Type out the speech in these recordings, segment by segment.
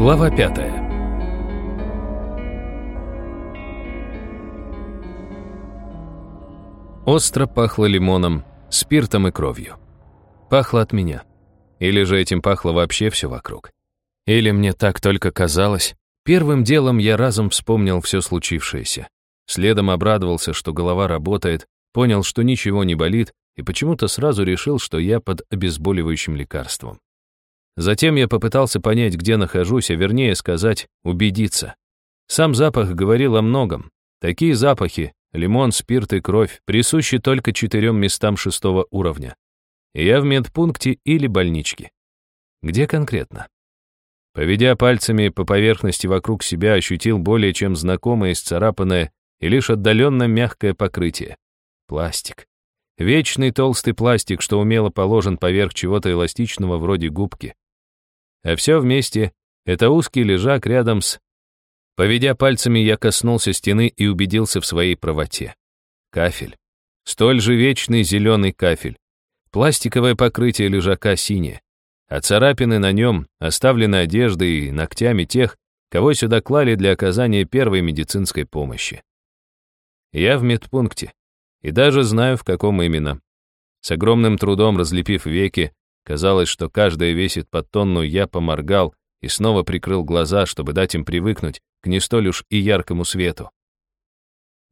Глава пятая. Остро пахло лимоном, спиртом и кровью. Пахло от меня. Или же этим пахло вообще все вокруг. Или мне так только казалось. Первым делом я разом вспомнил все случившееся. Следом обрадовался, что голова работает, понял, что ничего не болит, и почему-то сразу решил, что я под обезболивающим лекарством. Затем я попытался понять, где нахожусь, а вернее сказать, убедиться. Сам запах говорил о многом. Такие запахи — лимон, спирт и кровь — присущи только четырем местам шестого уровня. И я в медпункте или больничке. Где конкретно? Поведя пальцами по поверхности вокруг себя, ощутил более чем знакомое исцарапанное и лишь отдаленно мягкое покрытие. Пластик. Вечный толстый пластик, что умело положен поверх чего-то эластичного вроде губки. А все вместе — это узкий лежак рядом с... Поведя пальцами, я коснулся стены и убедился в своей правоте. Кафель. Столь же вечный зеленый кафель. Пластиковое покрытие лежака синее. А царапины на нем оставлены одеждой и ногтями тех, кого сюда клали для оказания первой медицинской помощи. Я в медпункте. И даже знаю, в каком именно. С огромным трудом разлепив веки, казалось, что каждая весит по тонну, я поморгал и снова прикрыл глаза, чтобы дать им привыкнуть к не столь уж и яркому свету.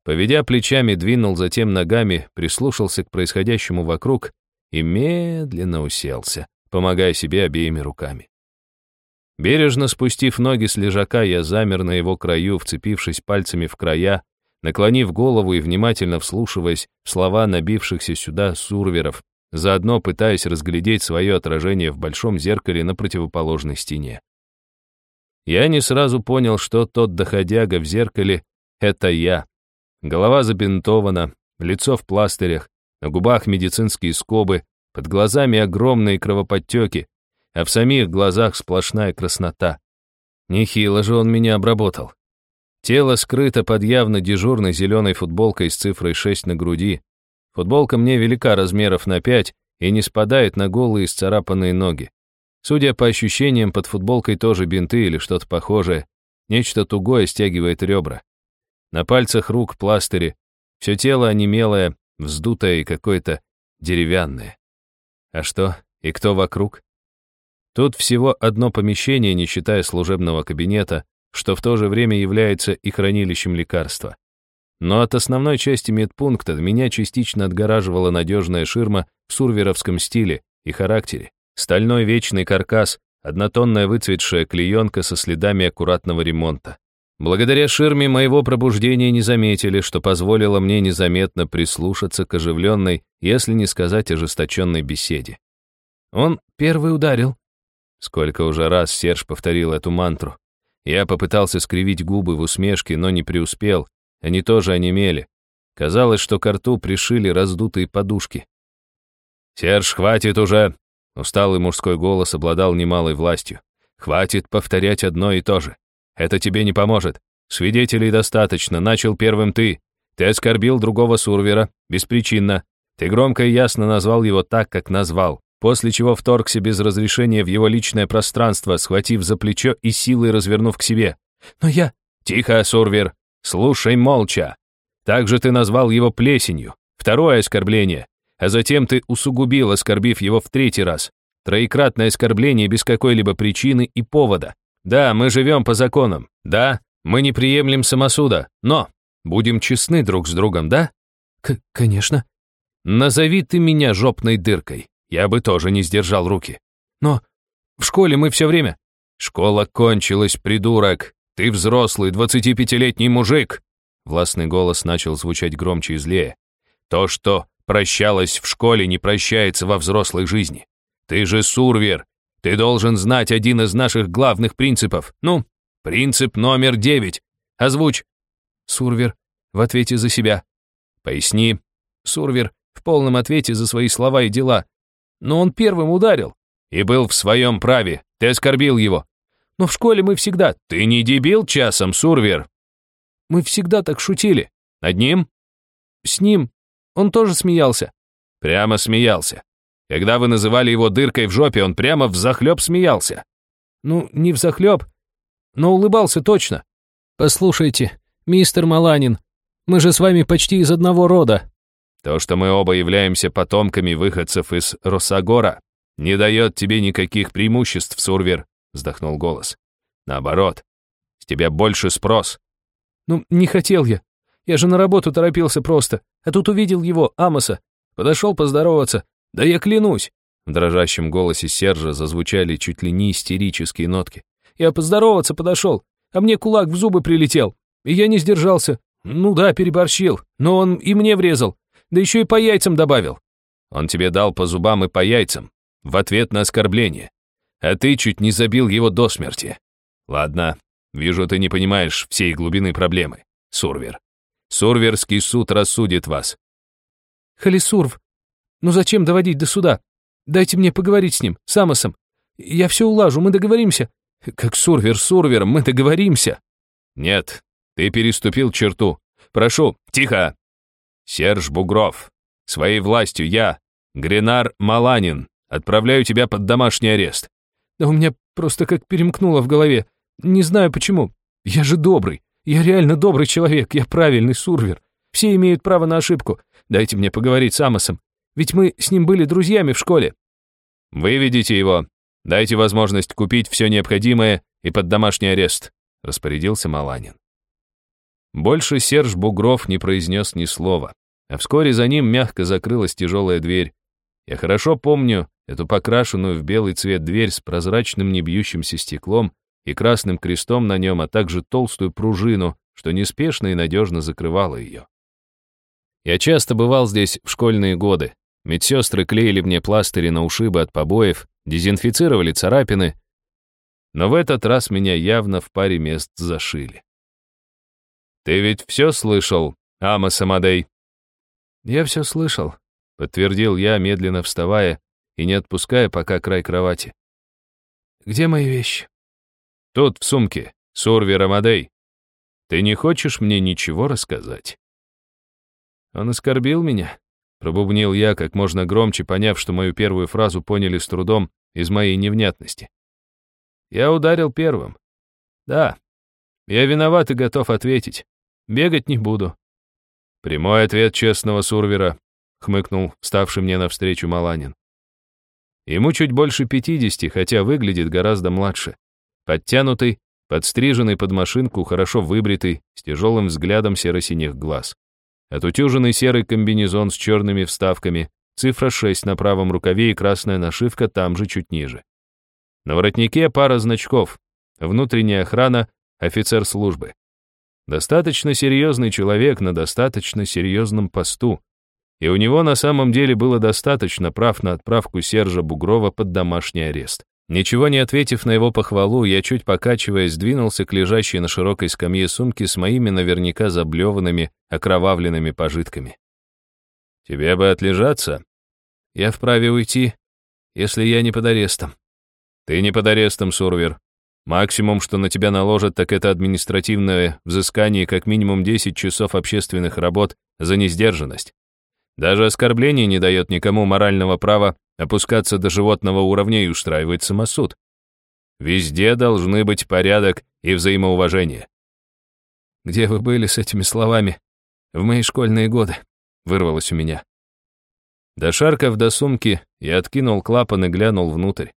Поведя плечами, двинул затем ногами, прислушался к происходящему вокруг и медленно уселся, помогая себе обеими руками. Бережно спустив ноги с лежака, я замер на его краю, вцепившись пальцами в края, наклонив голову и внимательно вслушиваясь в слова набившихся сюда сурверов, заодно пытаясь разглядеть свое отражение в большом зеркале на противоположной стене. Я не сразу понял, что тот доходяга в зеркале — это я. Голова забинтована, лицо в пластырях, на губах медицинские скобы, под глазами огромные кровоподтеки, а в самих глазах сплошная краснота. Нехило же он меня обработал. Тело скрыто под явно дежурной зеленой футболкой с цифрой 6 на груди. Футболка мне велика размеров на 5 и не спадает на голые исцарапанные ноги. Судя по ощущениям, под футболкой тоже бинты или что-то похожее. Нечто тугое стягивает ребра. На пальцах рук пластыри. Все тело онемелое, вздутое и какое-то деревянное. А что, и кто вокруг? Тут всего одно помещение, не считая служебного кабинета, что в то же время является и хранилищем лекарства. Но от основной части медпункта меня частично отгораживала надежная ширма в сурверовском стиле и характере. Стальной вечный каркас, однотонная выцветшая клеенка со следами аккуратного ремонта. Благодаря ширме моего пробуждения не заметили, что позволило мне незаметно прислушаться к оживленной, если не сказать ожесточенной беседе. Он первый ударил. Сколько уже раз Серж повторил эту мантру. Я попытался скривить губы в усмешке, но не преуспел. Они тоже онемели. Казалось, что к рту пришили раздутые подушки. «Серж, хватит уже!» Усталый мужской голос обладал немалой властью. «Хватит повторять одно и то же. Это тебе не поможет. Свидетелей достаточно. Начал первым ты. Ты оскорбил другого сурвера. Беспричинно. Ты громко и ясно назвал его так, как назвал после чего вторгся без разрешения в его личное пространство, схватив за плечо и силой развернув к себе. «Но я...» «Тихо, Сурвер! Слушай молча! Также ты назвал его плесенью. Второе оскорбление. А затем ты усугубил, оскорбив его в третий раз. Троекратное оскорбление без какой-либо причины и повода. Да, мы живем по законам. Да, мы не приемлем самосуда. Но будем честны друг с другом, да? К конечно. Назови ты меня жопной дыркой я бы тоже не сдержал руки. Но в школе мы все время... Школа кончилась, придурок. Ты взрослый, 25-летний мужик. Властный голос начал звучать громче и злее. То, что прощалось в школе, не прощается во взрослой жизни. Ты же сурвер. Ты должен знать один из наших главных принципов. Ну, принцип номер девять. Озвучь. Сурвер в ответе за себя. Поясни. Сурвер в полном ответе за свои слова и дела. Но он первым ударил. И был в своем праве. Ты оскорбил его. Но в школе мы всегда... Ты не дебил часом, Сурвер? Мы всегда так шутили. Над ним? С ним. Он тоже смеялся. Прямо смеялся. Когда вы называли его дыркой в жопе, он прямо взахлеб смеялся. Ну, не взахлеб. но улыбался точно. Послушайте, мистер Маланин, мы же с вами почти из одного рода. То, что мы оба являемся потомками выходцев из Росагора, не дает тебе никаких преимуществ, Сурвер, вздохнул голос. Наоборот, с тебя больше спрос. Ну, не хотел я. Я же на работу торопился просто, а тут увидел его, Амоса. Подошел поздороваться. Да я клянусь. В дрожащем голосе Сержа зазвучали чуть ли не истерические нотки. Я поздороваться подошел, а мне кулак в зубы прилетел. И я не сдержался. Ну да, переборщил, но он и мне врезал. Да еще и по яйцам добавил. Он тебе дал по зубам и по яйцам, в ответ на оскорбление. А ты чуть не забил его до смерти. Ладно, вижу, ты не понимаешь всей глубины проблемы. Сурвер. Сурверский суд рассудит вас. Халисурв, ну зачем доводить до суда? Дайте мне поговорить с ним, с Амосом. Я все улажу, мы договоримся. Как Сурвер Сурвером, мы договоримся. Нет, ты переступил черту. Прошу, тихо. Серж Бугров, своей властью я, Гренар Маланин, отправляю тебя под домашний арест. Да у меня просто как перемкнуло в голове. Не знаю почему. Я же добрый. Я реально добрый человек. Я правильный сурвер. Все имеют право на ошибку. Дайте мне поговорить с Амосом. Ведь мы с ним были друзьями в школе. Выведите его. Дайте возможность купить все необходимое и под домашний арест, распорядился Маланин. Больше Серж Бугров не произнес ни слова, а вскоре за ним мягко закрылась тяжелая дверь. Я хорошо помню эту покрашенную в белый цвет дверь с прозрачным небьющимся стеклом и красным крестом на нем, а также толстую пружину, что неспешно и надежно закрывала ее. Я часто бывал здесь в школьные годы. Медсестры клеили мне пластыри на ушибы от побоев, дезинфицировали царапины, но в этот раз меня явно в паре мест зашили. «Ты ведь все слышал, Амос Амадей?» «Я все слышал», — подтвердил я, медленно вставая и не отпуская пока край кровати. «Где мои вещи?» «Тут, в сумке, Сурвер Амадей. Ты не хочешь мне ничего рассказать?» Он оскорбил меня, пробубнил я как можно громче, поняв, что мою первую фразу поняли с трудом из моей невнятности. Я ударил первым. Да, я виноват и готов ответить. Бегать не буду». «Прямой ответ честного Сурвера», — хмыкнул ставший мне навстречу Маланин. Ему чуть больше пятидесяти, хотя выглядит гораздо младше. Подтянутый, подстриженный под машинку, хорошо выбритый, с тяжелым взглядом серо-синих глаз. Отутюженный серый комбинезон с черными вставками, цифра 6 на правом рукаве и красная нашивка там же чуть ниже. На воротнике пара значков, внутренняя охрана, офицер службы. Достаточно серьезный человек на достаточно серьезном посту. И у него на самом деле было достаточно прав на отправку Сержа Бугрова под домашний арест. Ничего не ответив на его похвалу, я чуть покачиваясь двинулся к лежащей на широкой скамье сумке с моими наверняка заблеванными, окровавленными пожитками. «Тебе бы отлежаться?» «Я вправе уйти, если я не под арестом». «Ты не под арестом, Сурвер. Максимум, что на тебя наложат, так это административное взыскание как минимум 10 часов общественных работ за несдержанность. Даже оскорбление не дает никому морального права опускаться до животного уровня и устраивать самосуд. Везде должны быть порядок и взаимоуважение. «Где вы были с этими словами? В мои школьные годы?» — вырвалось у меня. Дошаркав до сумки, я откинул клапан и глянул внутрь.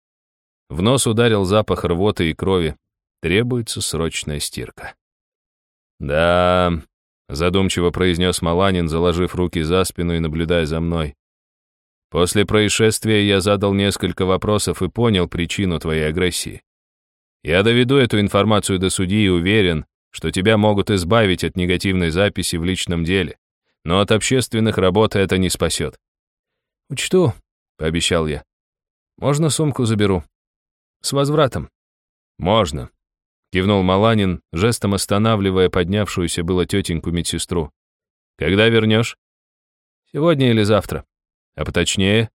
В нос ударил запах рвоты и крови. Требуется срочная стирка. «Да», — задумчиво произнес Маланин, заложив руки за спину и наблюдая за мной. «После происшествия я задал несколько вопросов и понял причину твоей агрессии. Я доведу эту информацию до судьи и уверен, что тебя могут избавить от негативной записи в личном деле, но от общественных работ это не спасет». «Учту», — пообещал я. «Можно сумку заберу?» С возвратом. Можно. Кивнул Маланин, жестом останавливая поднявшуюся было тетеньку-медсестру. Когда вернешь? Сегодня или завтра. А поточнее?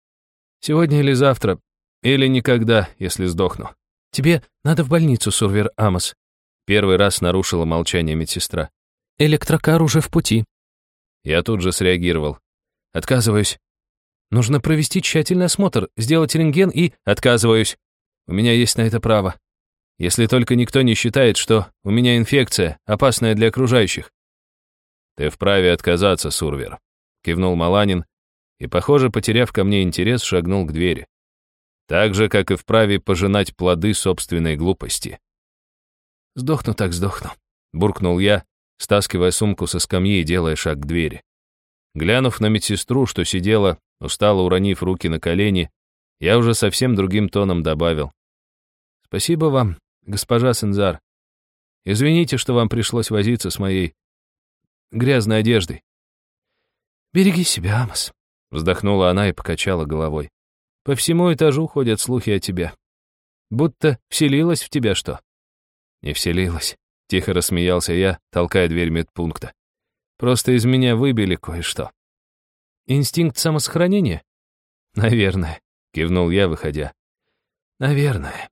Сегодня или завтра. Или никогда, если сдохну. Тебе надо в больницу, Сурвер Амос. Первый раз нарушила молчание медсестра. Электрокар уже в пути. Я тут же среагировал. Отказываюсь. Нужно провести тщательный осмотр, сделать рентген и... Отказываюсь. У меня есть на это право. Если только никто не считает, что у меня инфекция, опасная для окружающих. «Ты вправе отказаться, Сурвер», — кивнул Маланин и, похоже, потеряв ко мне интерес, шагнул к двери. Так же, как и вправе пожинать плоды собственной глупости. «Сдохну так сдохну», — буркнул я, стаскивая сумку со скамьи и делая шаг к двери. Глянув на медсестру, что сидела, устало уронив руки на колени, я уже совсем другим тоном добавил. «Спасибо вам, госпожа Сензар. Извините, что вам пришлось возиться с моей грязной одеждой». «Береги себя, Амос», — вздохнула она и покачала головой. «По всему этажу ходят слухи о тебе. Будто вселилась в тебя что?» «Не вселилась», — тихо рассмеялся я, толкая дверь медпункта. «Просто из меня выбили кое-что». «Инстинкт самосохранения?» «Наверное», — кивнул я, выходя. «Наверное».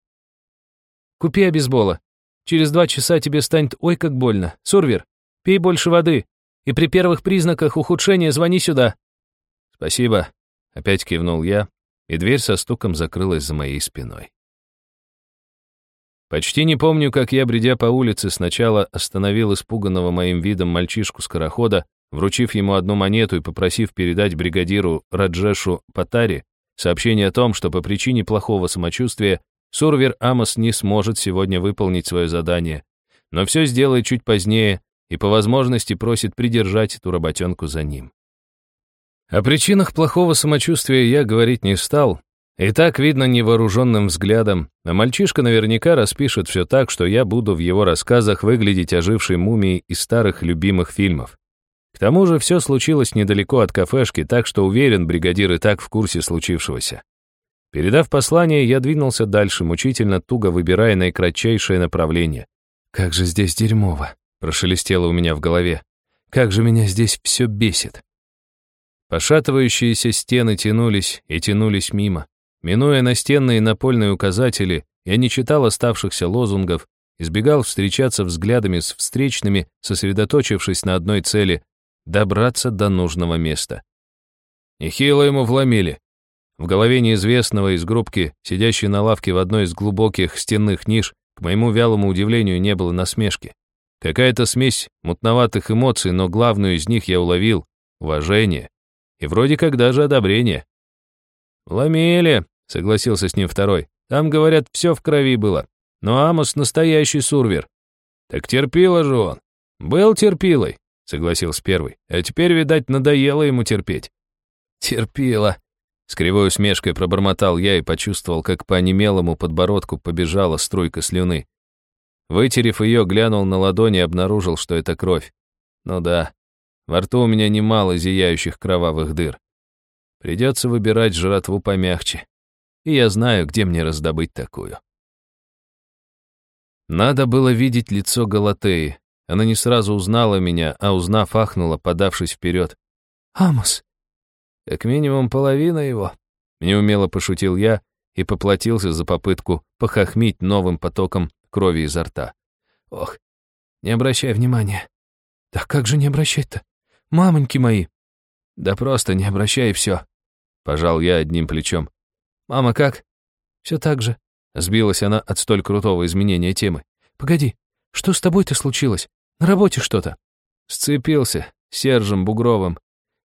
«Купи обезбола. Через два часа тебе станет ой как больно. Сурвер, пей больше воды. И при первых признаках ухудшения звони сюда». «Спасибо», — опять кивнул я, и дверь со стуком закрылась за моей спиной. Почти не помню, как я, бредя по улице, сначала остановил испуганного моим видом мальчишку-скорохода, вручив ему одну монету и попросив передать бригадиру Раджешу Патари сообщение о том, что по причине плохого самочувствия Сурвер Амос не сможет сегодня выполнить свое задание, но все сделает чуть позднее и по возможности просит придержать эту работенку за ним. О причинах плохого самочувствия я говорить не стал, и так видно невооруженным взглядом, а мальчишка наверняка распишет все так, что я буду в его рассказах выглядеть ожившей мумией из старых любимых фильмов. К тому же все случилось недалеко от кафешки, так что уверен, бригадир и так в курсе случившегося. Передав послание, я двинулся дальше, мучительно туго выбирая наикратчайшее направление. «Как же здесь дерьмово!» — прошелестело у меня в голове. «Как же меня здесь все бесит!» Пошатывающиеся стены тянулись и тянулись мимо. Минуя настенные напольные указатели, я не читал оставшихся лозунгов, избегал встречаться взглядами с встречными, сосредоточившись на одной цели — добраться до нужного места. Нехило ему вломили. В голове неизвестного из группки, сидящей на лавке в одной из глубоких стенных ниш, к моему вялому удивлению не было насмешки. Какая-то смесь мутноватых эмоций, но главную из них я уловил — уважение. И вроде как даже одобрение. «Ломели», — согласился с ним второй. «Там, говорят, все в крови было. Но Амос настоящий сурвер». «Так терпила же он». «Был терпилой», — согласился первый. «А теперь, видать, надоело ему терпеть». «Терпила», с кривой усмешкой пробормотал я и почувствовал, как по онемелому подбородку побежала струйка слюны. Вытерев ее, глянул на ладони и обнаружил, что это кровь. Ну да, во рту у меня немало зияющих кровавых дыр. Придется выбирать жратву помягче. И я знаю, где мне раздобыть такую. Надо было видеть лицо Галатеи. Она не сразу узнала меня, а узнав, ахнула, подавшись вперед. «Амос!» Как минимум половина его. Неумело пошутил я и поплатился за попытку похохмить новым потоком крови изо рта. Ох, не обращай внимания. Да как же не обращать-то? Мамоньки мои. Да просто не обращай и все. Пожал я одним плечом. Мама как? Все так же. Сбилась она от столь крутого изменения темы. Погоди, что с тобой-то случилось? На работе что-то? Сцепился с Сержем Бугровым.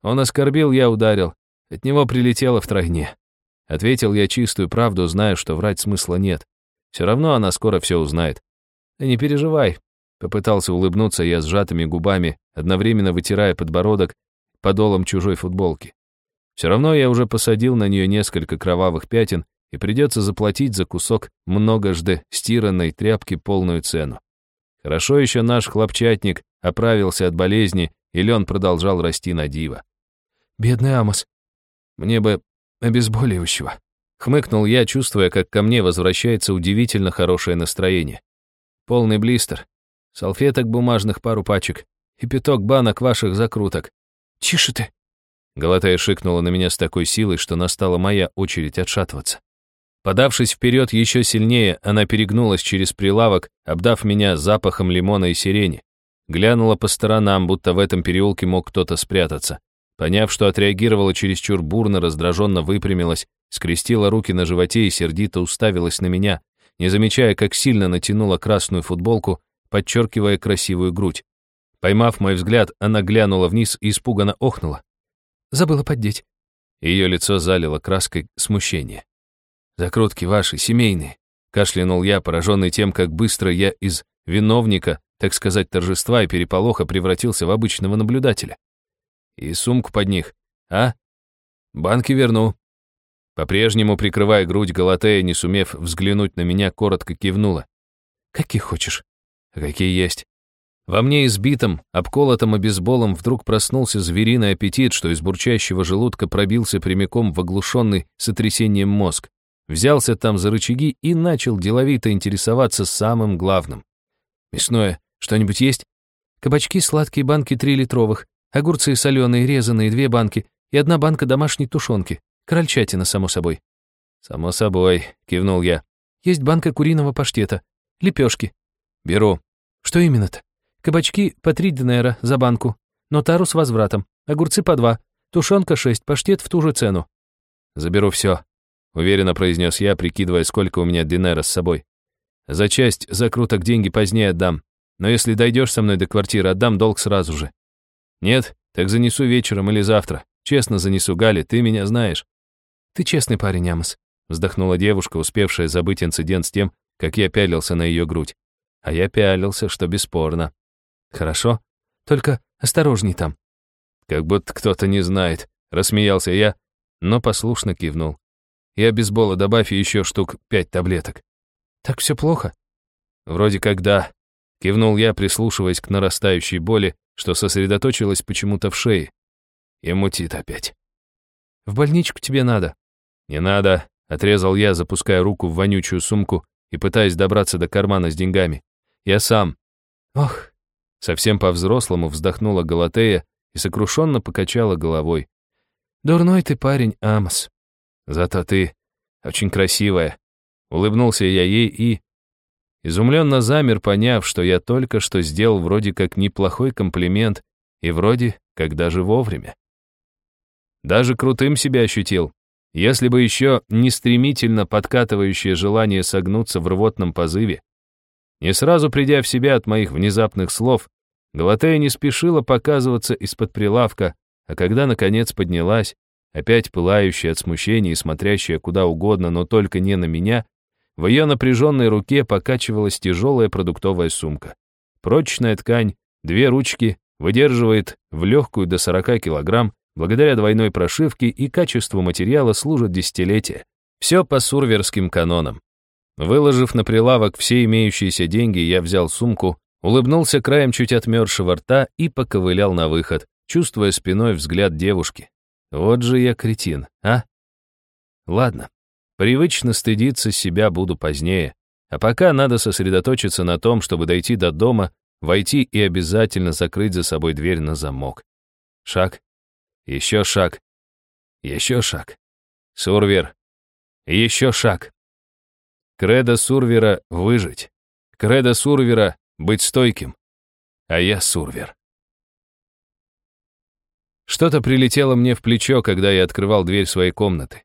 Он оскорбил, я ударил. От него прилетело втройне. Ответил я чистую правду, зная, что врать смысла нет. Все равно она скоро все узнает. Да не переживай. Попытался улыбнуться я сжатыми губами, одновременно вытирая подбородок подолом чужой футболки. Все равно я уже посадил на нее несколько кровавых пятен, и придется заплатить за кусок многожды стиранной тряпки полную цену. Хорошо еще наш хлопчатник оправился от болезни, и лен продолжал расти на диво. Бедный Амос. Мне бы обезболивающего. Хмыкнул я, чувствуя, как ко мне возвращается удивительно хорошее настроение. Полный блистер, салфеток бумажных пару пачек и пяток банок ваших закруток. «Тише ты!» Галатая шикнула на меня с такой силой, что настала моя очередь отшатываться. Подавшись вперед еще сильнее, она перегнулась через прилавок, обдав меня запахом лимона и сирени. Глянула по сторонам, будто в этом переулке мог кто-то спрятаться. Поняв, что отреагировала чересчур бурно, раздраженно выпрямилась, скрестила руки на животе и сердито уставилась на меня, не замечая, как сильно натянула красную футболку, подчеркивая красивую грудь. Поймав мой взгляд, она глянула вниз и испуганно охнула. «Забыла поддеть». Ее лицо залило краской смущения. «Закрутки ваши, семейные», — кашлянул я, пораженный тем, как быстро я из виновника, так сказать, торжества и переполоха превратился в обычного наблюдателя. «И сумку под них, а? Банки верну». По-прежнему, прикрывая грудь, Галатея, не сумев взглянуть на меня, коротко кивнула. «Какие хочешь?» «Какие есть». Во мне избитом, обколотом обезболом вдруг проснулся звериный аппетит, что из бурчащего желудка пробился прямиком в оглушенный сотрясением мозг. Взялся там за рычаги и начал деловито интересоваться самым главным. «Мясное что-нибудь есть?» «Кабачки, сладкие банки три литровых, огурцы соленые, резаные, две банки и одна банка домашней тушенки. Крольчатина, само собой». «Само собой», — кивнул я. «Есть банка куриного паштета. Лепешки». «Беру». «Что именно-то?» Кабачки по три динера за банку. Нотару с возвратом. Огурцы по два. Тушенка шесть, паштет в ту же цену. Заберу все, уверенно произнес я, прикидывая, сколько у меня динера с собой. За часть закруток деньги позднее отдам. Но если дойдешь со мной до квартиры, отдам долг сразу же. Нет, так занесу вечером или завтра. Честно занесу, Гали, ты меня знаешь. Ты честный парень, Амос. Вздохнула девушка, успевшая забыть инцидент с тем, как я пялился на ее грудь. А я пялился, что бесспорно. Хорошо. Только осторожней там. Как будто кто-то не знает, рассмеялся я, но послушно кивнул. И обезбола добавь еще штук пять таблеток. Так все плохо? Вроде как да. Кивнул я, прислушиваясь к нарастающей боли, что сосредоточилась почему-то в шее. И мутит опять. В больничку тебе надо. Не надо, отрезал я, запуская руку в вонючую сумку и пытаясь добраться до кармана с деньгами. Я сам. Ох, Совсем по-взрослому вздохнула Галатея и сокрушенно покачала головой. «Дурной ты парень, Амос». «Зато ты очень красивая». Улыбнулся я ей и... Изумленно замер, поняв, что я только что сделал вроде как неплохой комплимент и вроде как даже вовремя. Даже крутым себя ощутил. Если бы еще не стремительно подкатывающее желание согнуться в рвотном позыве, не сразу придя в себя от моих внезапных слов, Галатея не спешила показываться из-под прилавка, а когда, наконец, поднялась, опять пылающая от смущения и смотрящая куда угодно, но только не на меня, в ее напряженной руке покачивалась тяжелая продуктовая сумка. Прочная ткань, две ручки, выдерживает в легкую до 40 килограмм, благодаря двойной прошивке и качеству материала служит десятилетия. Все по сурверским канонам. Выложив на прилавок все имеющиеся деньги, я взял сумку, улыбнулся краем чуть отмершего рта и поковылял на выход, чувствуя спиной взгляд девушки. Вот же я кретин, а? Ладно, привычно стыдиться себя буду позднее, а пока надо сосредоточиться на том, чтобы дойти до дома, войти и обязательно закрыть за собой дверь на замок. Шаг, еще шаг, еще шаг. Сурвер, еще шаг. Кредо Сурвера — выжить. Кредо Сурвера — быть стойким. А я Сурвер. Что-то прилетело мне в плечо, когда я открывал дверь своей комнаты.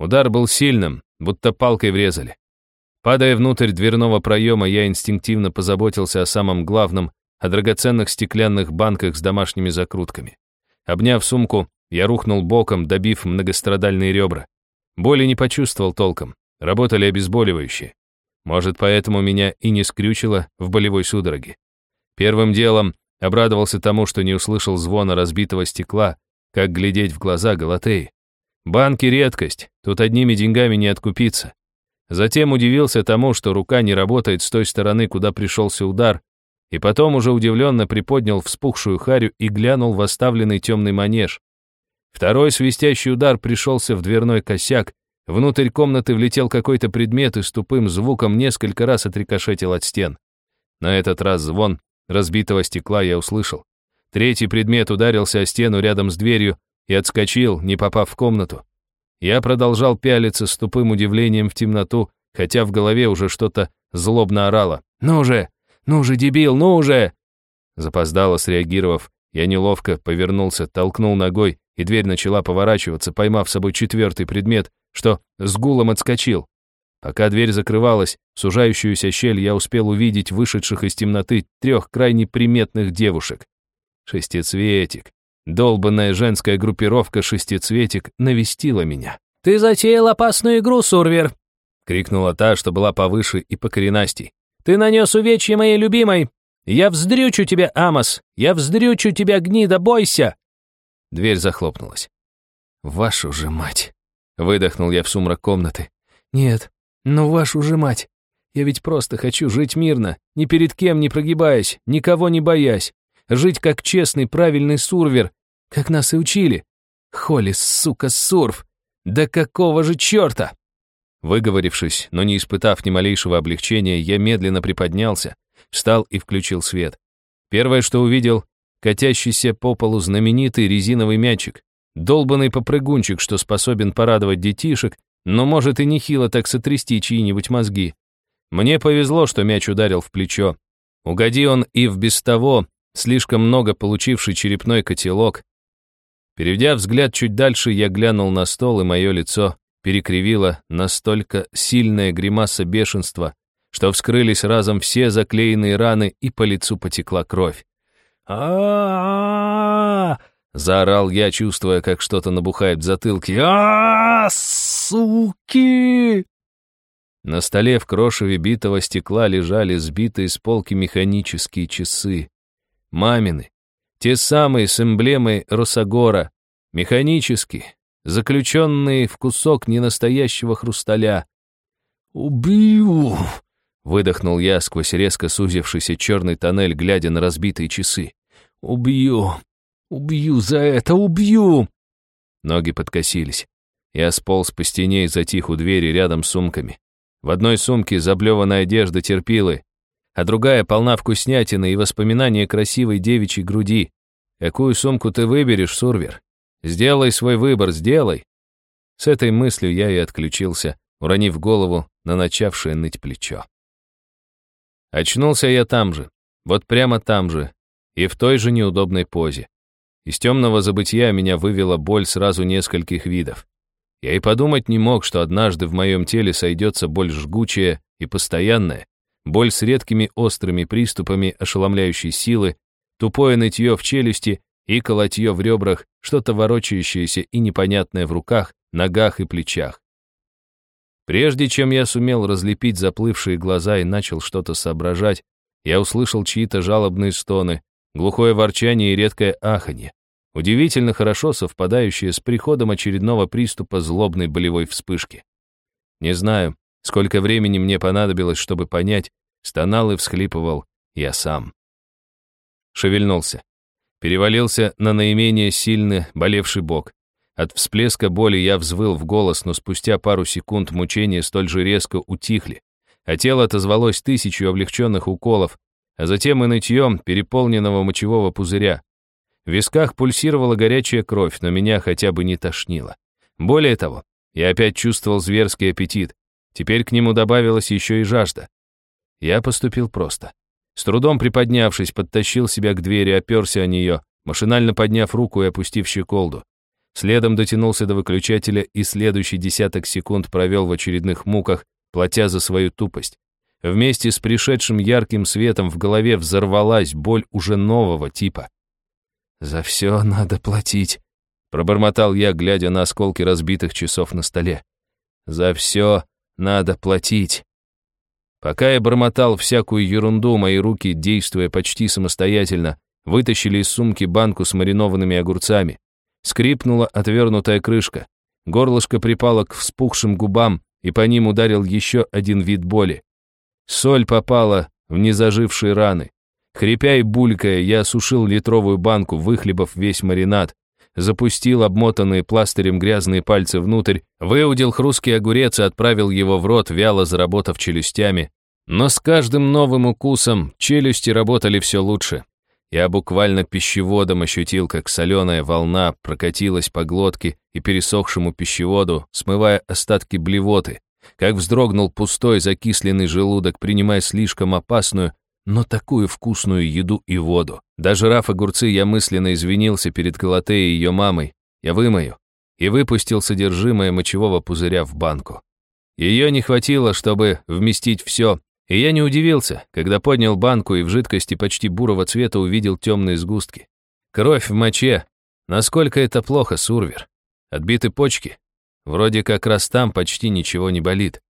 Удар был сильным, будто палкой врезали. Падая внутрь дверного проема, я инстинктивно позаботился о самом главном, о драгоценных стеклянных банках с домашними закрутками. Обняв сумку, я рухнул боком, добив многострадальные ребра. Боли не почувствовал толком. Работали обезболивающие. Может, поэтому меня и не скрючило в болевой судороге. Первым делом обрадовался тому, что не услышал звона разбитого стекла, как глядеть в глаза Галатеи. Банки — редкость, тут одними деньгами не откупиться. Затем удивился тому, что рука не работает с той стороны, куда пришелся удар, и потом уже удивленно приподнял вспухшую харю и глянул в оставленный темный манеж. Второй свистящий удар пришелся в дверной косяк, Внутрь комнаты влетел какой-то предмет и с тупым звуком несколько раз отрикошетил от стен. На этот раз звон разбитого стекла я услышал. Третий предмет ударился о стену рядом с дверью и отскочил, не попав в комнату. Я продолжал пялиться с тупым удивлением в темноту, хотя в голове уже что-то злобно орало. «Ну же! Ну же, дебил, ну же!» Запоздало среагировав, я неловко повернулся, толкнул ногой, и дверь начала поворачиваться, поймав с собой четвертый предмет, что с гулом отскочил. Пока дверь закрывалась, в сужающуюся щель я успел увидеть вышедших из темноты трех крайне приметных девушек. Шестицветик. Долбанная женская группировка «Шестицветик» навестила меня. «Ты затеял опасную игру, Сурвер!» — крикнула та, что была повыше и покоренастей. «Ты нанес увечье моей любимой! Я вздрючу тебя, Амос! Я вздрючу тебя, гнида, бойся!» Дверь захлопнулась. «Вашу же мать!» — выдохнул я в сумрак комнаты. «Нет, ну вашу же мать! Я ведь просто хочу жить мирно, ни перед кем не прогибаясь, никого не боясь, жить как честный, правильный сурвер, как нас и учили. Холли, сука, сурф! Да какого же черта?» Выговорившись, но не испытав ни малейшего облегчения, я медленно приподнялся, встал и включил свет. Первое, что увидел, катящийся по полу знаменитый резиновый мячик, долбанный попрыгунчик, что способен порадовать детишек, но может и нехило так сотрясти чьи-нибудь мозги. Мне повезло, что мяч ударил в плечо. Угоди он и в без того слишком много получивший черепной котелок. Переведя взгляд чуть дальше, я глянул на стол, и мое лицо перекривило настолько сильная гримаса бешенства, что вскрылись разом все заклеенные раны, и по лицу потекла кровь. а заорал я, чувствуя, как что-то набухает в затылке. а суки!» На столе в крошеве битого стекла лежали сбитые с полки механические часы. Мамины. Те самые с эмблемой Росогора. Механические, заключенные в кусок ненастоящего хрусталя. «Убью!» — выдохнул я сквозь резко сузившийся черный тоннель, глядя на разбитые часы. «Убью! Убью за это! Убью!» Ноги подкосились. Я сполз по стене и затих у двери рядом с сумками. В одной сумке заблеванная одежда терпилы, а другая полна вкуснятины и воспоминания красивой девичьей груди. Какую сумку ты выберешь, Сурвер? Сделай свой выбор, сделай. С этой мыслью я и отключился, уронив голову на начавшее ныть плечо. Очнулся я там же, вот прямо там же, и в той же неудобной позе. Из темного забытия меня вывела боль сразу нескольких видов. Я и подумать не мог, что однажды в моем теле сойдется боль жгучая и постоянная, боль с редкими острыми приступами ошеломляющей силы, тупое нытье в челюсти и колотье в ребрах, что-то ворочающееся и непонятное в руках, ногах и плечах. Прежде чем я сумел разлепить заплывшие глаза и начал что-то соображать, я услышал чьи-то жалобные стоны, глухое ворчание и редкое аханье удивительно хорошо совпадающее с приходом очередного приступа злобной болевой вспышки. Не знаю, сколько времени мне понадобилось, чтобы понять, стонал и всхлипывал я сам. Шевельнулся. Перевалился на наименее сильный болевший бок. От всплеска боли я взвыл в голос, но спустя пару секунд мучения столь же резко утихли, а тело отозвалось тысячу облегченных уколов, а затем и нытьем переполненного мочевого пузыря. В висках пульсировала горячая кровь, но меня хотя бы не тошнило. Более того, я опять чувствовал зверский аппетит. Теперь к нему добавилась еще и жажда. Я поступил просто. С трудом приподнявшись, подтащил себя к двери, оперся о нее, машинально подняв руку и опустив щеколду. Следом дотянулся до выключателя и следующий десяток секунд провел в очередных муках, платя за свою тупость. Вместе с пришедшим ярким светом в голове взорвалась боль уже нового типа. «За все надо платить», — пробормотал я, глядя на осколки разбитых часов на столе. «За все надо платить». Пока я бормотал всякую ерунду, мои руки, действуя почти самостоятельно, вытащили из сумки банку с маринованными огурцами. Скрипнула отвернутая крышка. Горлышко припало к вспухшим губам, и по ним ударил еще один вид боли. Соль попала в незажившие раны. Хрипя и булькая, я осушил литровую банку, выхлебав весь маринад, запустил обмотанные пластырем грязные пальцы внутрь, выудил хрусткий огурец и отправил его в рот, вяло заработав челюстями. Но с каждым новым укусом челюсти работали все лучше. Я буквально пищеводом ощутил, как соленая волна прокатилась по глотке и пересохшему пищеводу, смывая остатки блевоты, как вздрогнул пустой закисленный желудок, принимая слишком опасную, но такую вкусную еду и воду. Даже раф огурцы я мысленно извинился перед Галатеей и ее мамой. Я вымою. И выпустил содержимое мочевого пузыря в банку. Ее не хватило, чтобы вместить все, и я не удивился, когда поднял банку и в жидкости почти бурого цвета увидел темные сгустки. Кровь в моче. Насколько это плохо, Сурвер? Отбиты почки? Вроде как раз там почти ничего не болит.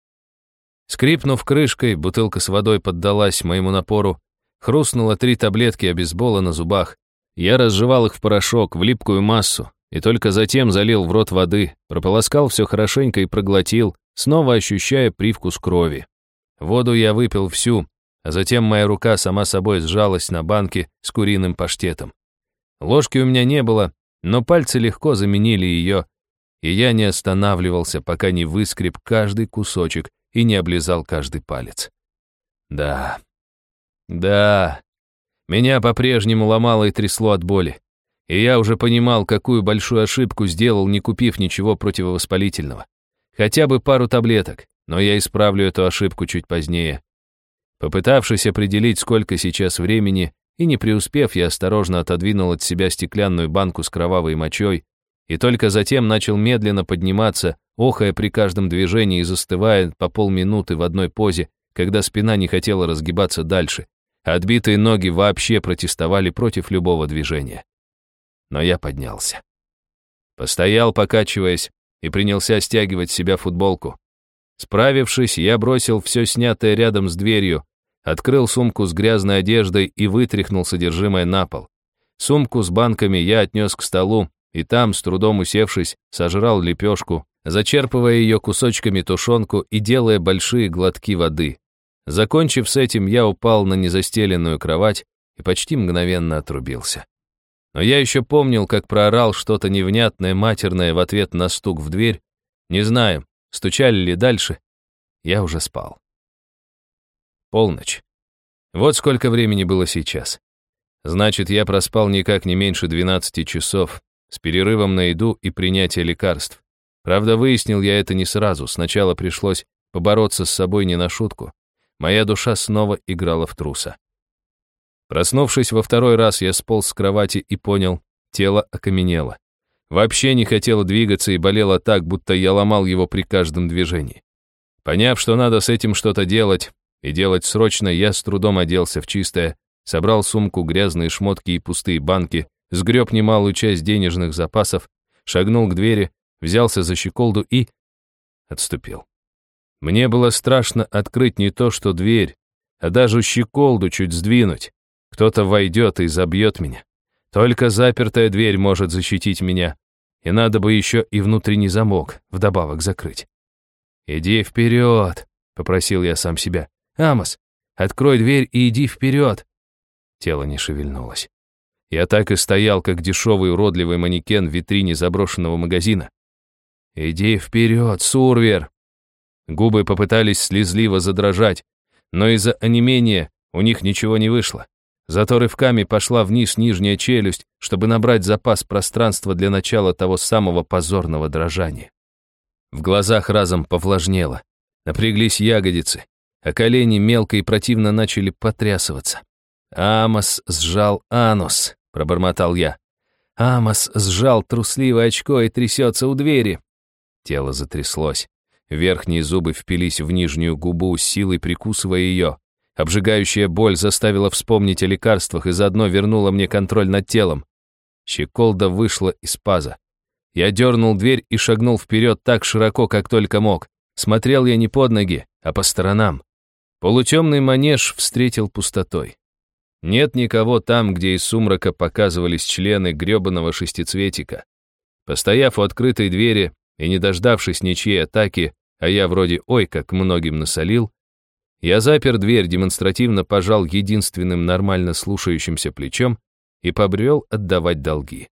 Скрипнув крышкой, бутылка с водой поддалась моему напору, хрустнуло три таблетки обезбола на зубах. Я разжевал их в порошок, в липкую массу, и только затем залил в рот воды, прополоскал все хорошенько и проглотил, снова ощущая привкус крови. Воду я выпил всю, а затем моя рука сама собой сжалась на банке с куриным паштетом. Ложки у меня не было, но пальцы легко заменили ее, и я не останавливался, пока не выскреб каждый кусочек и не облизал каждый палец. Да, да, меня по-прежнему ломало и трясло от боли. И я уже понимал, какую большую ошибку сделал, не купив ничего противовоспалительного. Хотя бы пару таблеток, но я исправлю эту ошибку чуть позднее. Попытавшись определить, сколько сейчас времени, и не преуспев, я осторожно отодвинул от себя стеклянную банку с кровавой мочой и только затем начал медленно подниматься, охая при каждом движении и застывая по полминуты в одной позе, когда спина не хотела разгибаться дальше, а отбитые ноги вообще протестовали против любого движения но я поднялся. Постоял, покачиваясь, и принялся стягивать с себя футболку. Справившись, я бросил все снятое рядом с дверью, открыл сумку с грязной одеждой и вытряхнул содержимое на пол. Сумку с банками я отнес к столу, и там, с трудом усевшись, сожрал лепешку, зачерпывая ее кусочками тушенку и делая большие глотки воды. Закончив с этим, я упал на незастеленную кровать и почти мгновенно отрубился. Но я еще помнил, как проорал что-то невнятное, матерное в ответ на стук в дверь. Не знаю, стучали ли дальше. Я уже спал. Полночь. Вот сколько времени было сейчас. Значит, я проспал никак не меньше 12 часов, с перерывом на еду и принятие лекарств. Правда, выяснил я это не сразу. Сначала пришлось побороться с собой не на шутку. Моя душа снова играла в труса. Проснувшись во второй раз, я сполз с кровати и понял, тело окаменело. Вообще не хотело двигаться и болело так, будто я ломал его при каждом движении. Поняв, что надо с этим что-то делать, и делать срочно, я с трудом оделся в чистое, собрал сумку, грязные шмотки и пустые банки, сгреб немалую часть денежных запасов, шагнул к двери, взялся за щеколду и... отступил. Мне было страшно открыть не то, что дверь, а даже щеколду чуть сдвинуть. Кто-то войдет и забьет меня. Только запертая дверь может защитить меня. И надо бы еще и внутренний замок вдобавок закрыть. «Иди вперед», — попросил я сам себя. «Амос, открой дверь и иди вперед». Тело не шевельнулось. Я так и стоял, как дешевый уродливый манекен в витрине заброшенного магазина. «Иди вперед, Сурвер!» Губы попытались слезливо задрожать, но из-за онемения у них ничего не вышло. Зато рывками пошла вниз нижняя челюсть, чтобы набрать запас пространства для начала того самого позорного дрожания. В глазах разом повлажнело, напряглись ягодицы, а колени мелко и противно начали потрясываться. «Амос сжал анус», — пробормотал я. «Амос сжал трусливое очко и трясется у двери». Тело затряслось. Верхние зубы впились в нижнюю губу, силой прикусывая ее. Обжигающая боль заставила вспомнить о лекарствах и заодно вернула мне контроль над телом. Щеколда вышла из паза. Я дернул дверь и шагнул вперед так широко, как только мог. Смотрел я не под ноги, а по сторонам. Полутемный манеж встретил пустотой. Нет никого там, где из сумрака показывались члены грёбаного шестицветика. Постояв у открытой двери и не дождавшись ничьей атаки, а я вроде ой, как многим насолил, я запер дверь, демонстративно пожал единственным нормально слушающимся плечом и побрел отдавать долги.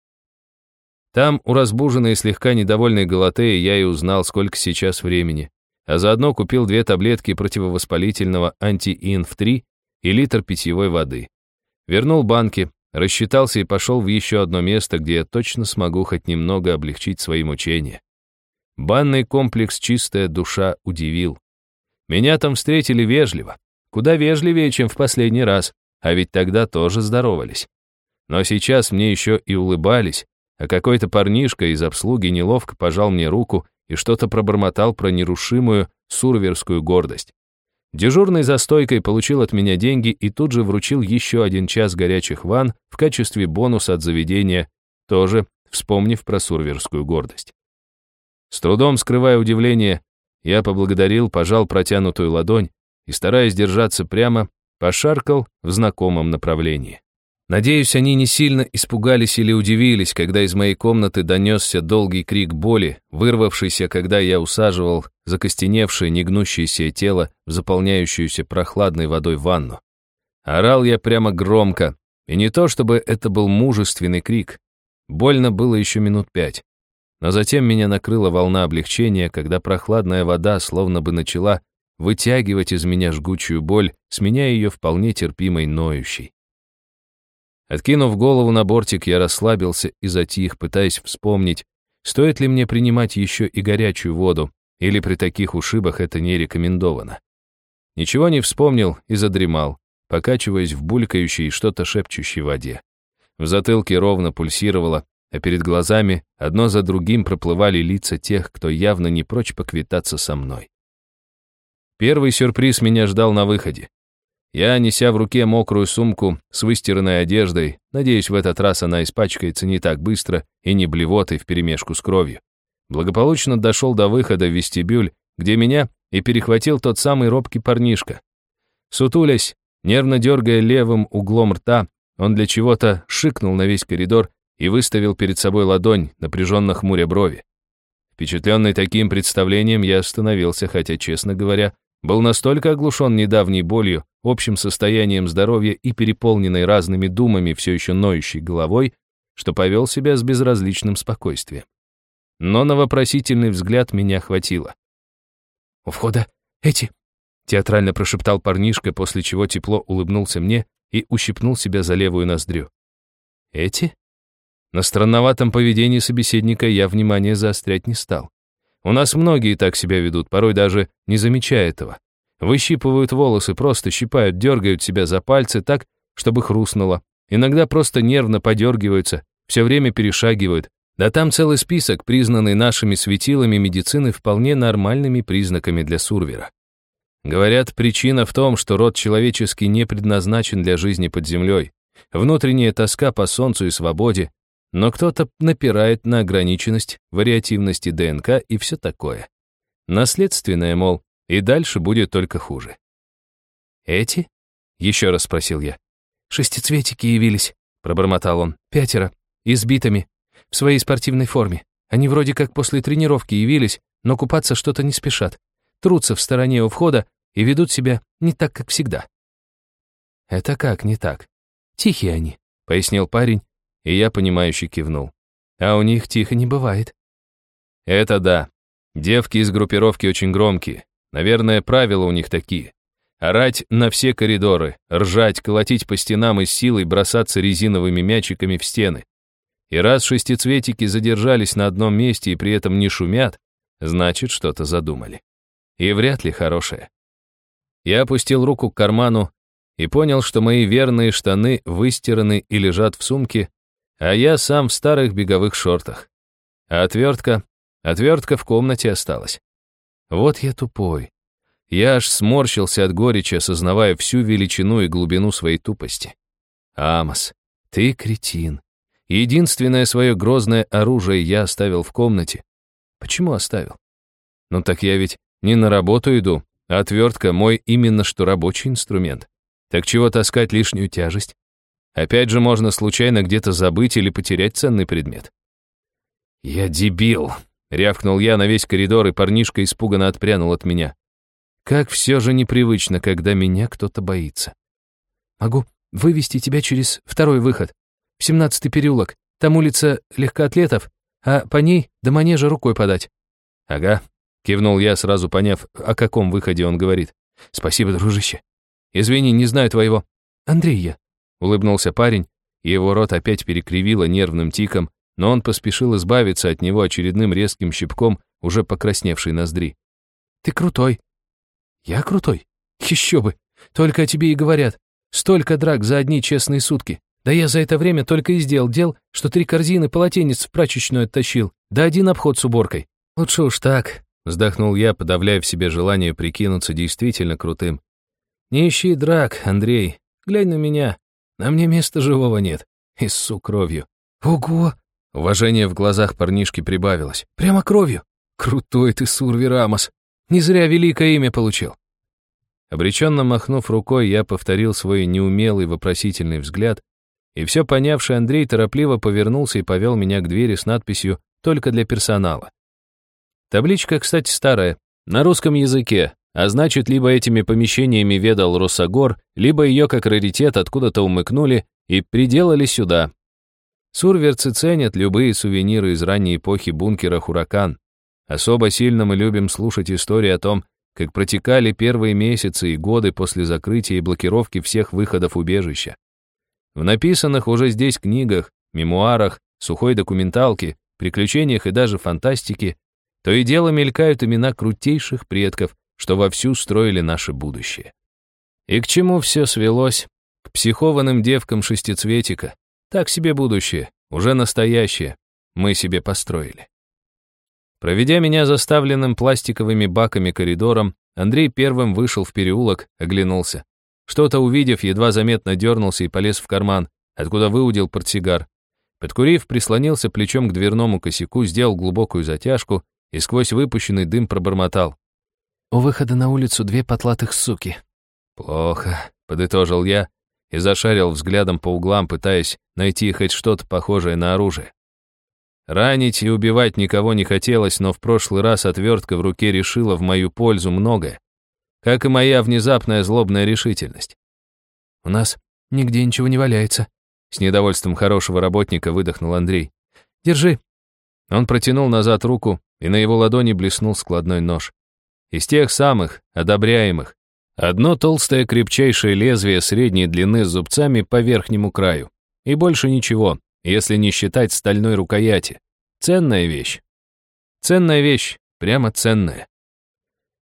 Там, у разбуженной и слегка недовольной Галатеи, я и узнал, сколько сейчас времени, а заодно купил две таблетки противовоспалительного анти-инф-3 и литр питьевой воды. Вернул банки, рассчитался и пошел в еще одно место, где я точно смогу хоть немного облегчить свои мучения. Банный комплекс «Чистая душа» удивил. Меня там встретили вежливо, куда вежливее, чем в последний раз, а ведь тогда тоже здоровались. Но сейчас мне еще и улыбались, а какой-то парнишка из обслуги неловко пожал мне руку и что-то пробормотал про нерушимую сурверскую гордость. Дежурный за стойкой получил от меня деньги и тут же вручил еще один час горячих ванн в качестве бонуса от заведения, тоже вспомнив про сурверскую гордость. С трудом скрывая удивление, я поблагодарил, пожал протянутую ладонь и, стараясь держаться прямо, пошаркал в знакомом направлении. Надеюсь, они не сильно испугались или удивились, когда из моей комнаты донесся долгий крик боли, вырвавшийся, когда я усаживал закостеневшее, негнущееся тело в заполняющуюся прохладной водой ванну. Орал я прямо громко, и не то чтобы это был мужественный крик. Больно было еще минут пять. Но затем меня накрыла волна облегчения, когда прохладная вода словно бы начала вытягивать из меня жгучую боль, сменяя ее вполне терпимой ноющей. Откинув голову на бортик, я расслабился и затих, пытаясь вспомнить, стоит ли мне принимать еще и горячую воду, или при таких ушибах это не рекомендовано. Ничего не вспомнил и задремал, покачиваясь в булькающей что-то шепчущей воде. В затылке ровно пульсировало, а перед глазами одно за другим проплывали лица тех, кто явно не прочь поквитаться со мной. Первый сюрприз меня ждал на выходе. Я, неся в руке мокрую сумку с выстиранной одеждой, надеюсь, в этот раз она испачкается не так быстро и не блевотой вперемешку с кровью, благополучно дошел до выхода в вестибюль, где меня и перехватил тот самый робкий парнишка. Сутулясь, нервно дергая левым углом рта, он для чего-то шикнул на весь коридор и выставил перед собой ладонь, напряженно хмуря брови. Впечатленный таким представлением, я остановился, хотя, честно говоря, был настолько оглушен недавней болью, общим состоянием здоровья и переполненной разными думами все еще ноющей головой, что повел себя с безразличным спокойствием. Но на вопросительный взгляд меня хватило. «У входа эти...» — театрально прошептал парнишка, после чего тепло улыбнулся мне и ущипнул себя за левую ноздрю. «Эти?» На странноватом поведении собеседника я внимание заострять не стал. У нас многие так себя ведут, порой даже не замечая этого. Выщипывают волосы, просто щипают, дергают себя за пальцы так, чтобы хрустнуло. Иногда просто нервно подергиваются, все время перешагивают. Да там целый список, признанный нашими светилами медицины вполне нормальными признаками для сурвера. Говорят, причина в том, что род человеческий не предназначен для жизни под землей. Внутренняя тоска по солнцу и свободе, но кто-то напирает на ограниченность, вариативности ДНК и все такое. Наследственное, мол, и дальше будет только хуже. «Эти?» — еще раз спросил я. «Шестицветики явились», — пробормотал он. «Пятеро. Избитыми. В своей спортивной форме. Они вроде как после тренировки явились, но купаться что-то не спешат. Трутся в стороне у входа и ведут себя не так, как всегда». «Это как не так?» «Тихие они», — пояснил парень и я, понимающе кивнул. А у них тихо не бывает. Это да. Девки из группировки очень громкие. Наверное, правила у них такие. Орать на все коридоры, ржать, колотить по стенам и силой бросаться резиновыми мячиками в стены. И раз шестицветики задержались на одном месте и при этом не шумят, значит, что-то задумали. И вряд ли хорошее. Я опустил руку к карману и понял, что мои верные штаны выстираны и лежат в сумке, а я сам в старых беговых шортах. А отвертка? Отвертка в комнате осталась. Вот я тупой. Я аж сморщился от горечи, осознавая всю величину и глубину своей тупости. Амос, ты кретин. Единственное свое грозное оружие я оставил в комнате. Почему оставил? Ну так я ведь не на работу иду, а отвертка мой именно что рабочий инструмент. Так чего таскать лишнюю тяжесть? Опять же, можно случайно где-то забыть или потерять ценный предмет. «Я дебил!» — рявкнул я на весь коридор, и парнишка испуганно отпрянул от меня. Как все же непривычно, когда меня кто-то боится. «Могу вывести тебя через второй выход, в семнадцатый переулок. Там улица легкоатлетов, а по ней до манежа рукой подать». «Ага», — кивнул я, сразу поняв, о каком выходе он говорит. «Спасибо, дружище. Извини, не знаю твоего. Андрей я. Улыбнулся парень, и его рот опять перекривило нервным тиком, но он поспешил избавиться от него очередным резким щипком уже покрасневшей ноздри. «Ты крутой». «Я крутой? Еще бы! Только о тебе и говорят. Столько драк за одни честные сутки. Да я за это время только и сделал дел, что три корзины полотенец в прачечную оттащил, да один обход с уборкой. Лучше уж так». Вздохнул я, подавляя в себе желание прикинуться действительно крутым. «Не ищи драк, Андрей. Глянь на меня. На мне места живого нет. Иссу кровью». «Ого!» Уважение в глазах парнишки прибавилось. «Прямо кровью? Крутой ты, Сурви Рамос. Не зря великое имя получил». Обреченно махнув рукой, я повторил свой неумелый вопросительный взгляд, и все понявший Андрей торопливо повернулся и повел меня к двери с надписью «Только для персонала». Табличка, кстати, старая, на русском языке, а значит, либо этими помещениями ведал Росогор, либо ее как раритет откуда-то умыкнули и приделали сюда. Сурверцы ценят любые сувениры из ранней эпохи бункера «Хуракан». Особо сильно мы любим слушать истории о том, как протекали первые месяцы и годы после закрытия и блокировки всех выходов убежища. В написанных уже здесь книгах, мемуарах, сухой документалке, приключениях и даже фантастике то и дело мелькают имена крутейших предков, что вовсю строили наше будущее. И к чему все свелось? К психованным девкам шестицветика. Так себе будущее, уже настоящее, мы себе построили. Проведя меня заставленным пластиковыми баками коридором, Андрей первым вышел в переулок, оглянулся. Что-то увидев, едва заметно дернулся и полез в карман, откуда выудил портсигар. Подкурив, прислонился плечом к дверному косяку, сделал глубокую затяжку и сквозь выпущенный дым пробормотал. «У выхода на улицу две потлатых суки». «Плохо», — подытожил я и зашарил взглядом по углам, пытаясь найти хоть что-то похожее на оружие. Ранить и убивать никого не хотелось, но в прошлый раз отвертка в руке решила в мою пользу многое, как и моя внезапная злобная решительность. «У нас нигде ничего не валяется», — с недовольством хорошего работника выдохнул Андрей. «Держи». Он протянул назад руку, и на его ладони блеснул складной нож. Из тех самых, одобряемых. Одно толстое крепчайшее лезвие средней длины с зубцами по верхнему краю. И больше ничего, если не считать стальной рукояти. Ценная вещь. Ценная вещь, прямо ценная.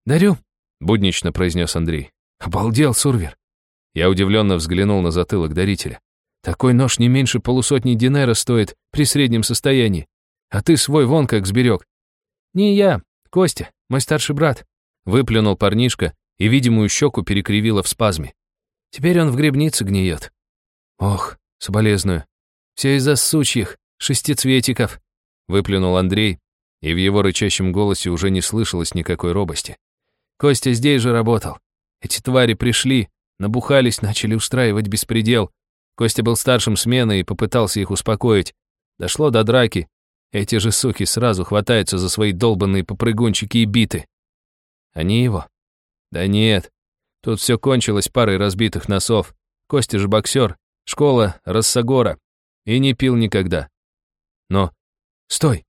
«Дарю», — буднично произнес Андрей. «Обалдел, Сурвер». Я удивленно взглянул на затылок дарителя. «Такой нож не меньше полусотни динера стоит при среднем состоянии. А ты свой вон как сберег. «Не я, Костя, мой старший брат», — выплюнул парнишка и видимую щеку перекривило в спазме. «Теперь он в грибнице гниет». «Ох, соболезную. Все из-за сучьих, шестицветиков», — выплюнул Андрей, и в его рычащем голосе уже не слышалось никакой робости. «Костя здесь же работал. Эти твари пришли, набухались, начали устраивать беспредел. Костя был старшим смены и попытался их успокоить. Дошло до драки, эти же суки сразу хватаются за свои долбанные попрыгунчики и биты. Они его? Да нет. Тут все кончилось парой разбитых носов. Костя же боксер, школа Рассагора. И не пил никогда. Но... Стой!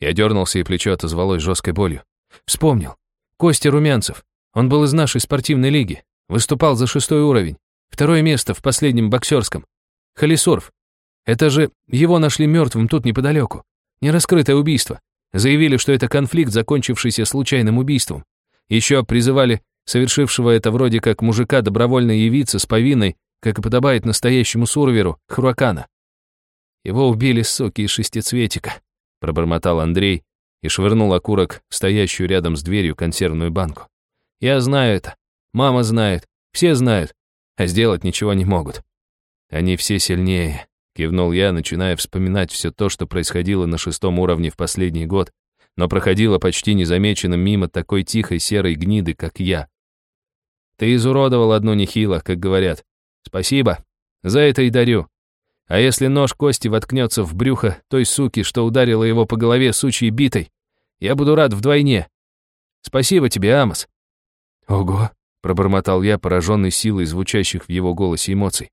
Я дернулся, и плечо отозвалось жесткой болью. Вспомнил. Костя Румянцев. Он был из нашей спортивной лиги. Выступал за шестой уровень. Второе место в последнем боксерском. Халисорф. Это же его нашли мертвым тут неподалеку. Нераскрытое убийство. Заявили, что это конфликт, закончившийся случайным убийством. Еще призывали совершившего это вроде как мужика добровольно явиться с повинной, как и подобает настоящему сурверу, Хруакана. Его убили, суки, из шестицветика, пробормотал Андрей и швырнул окурок в стоящую рядом с дверью консервную банку. Я знаю это. Мама знает. Все знают. А сделать ничего не могут. Они все сильнее. Кивнул я, начиная вспоминать все то, что происходило на шестом уровне в последний год, но проходило почти незамеченным мимо такой тихой серой гниды, как я. Ты изуродовал одну нехило, как говорят. Спасибо. За это и дарю. А если нож кости воткнется в брюхо той суки, что ударила его по голове сучьей битой, я буду рад вдвойне. Спасибо тебе, Амос. Ого, пробормотал я, пораженный силой звучащих в его голосе эмоций.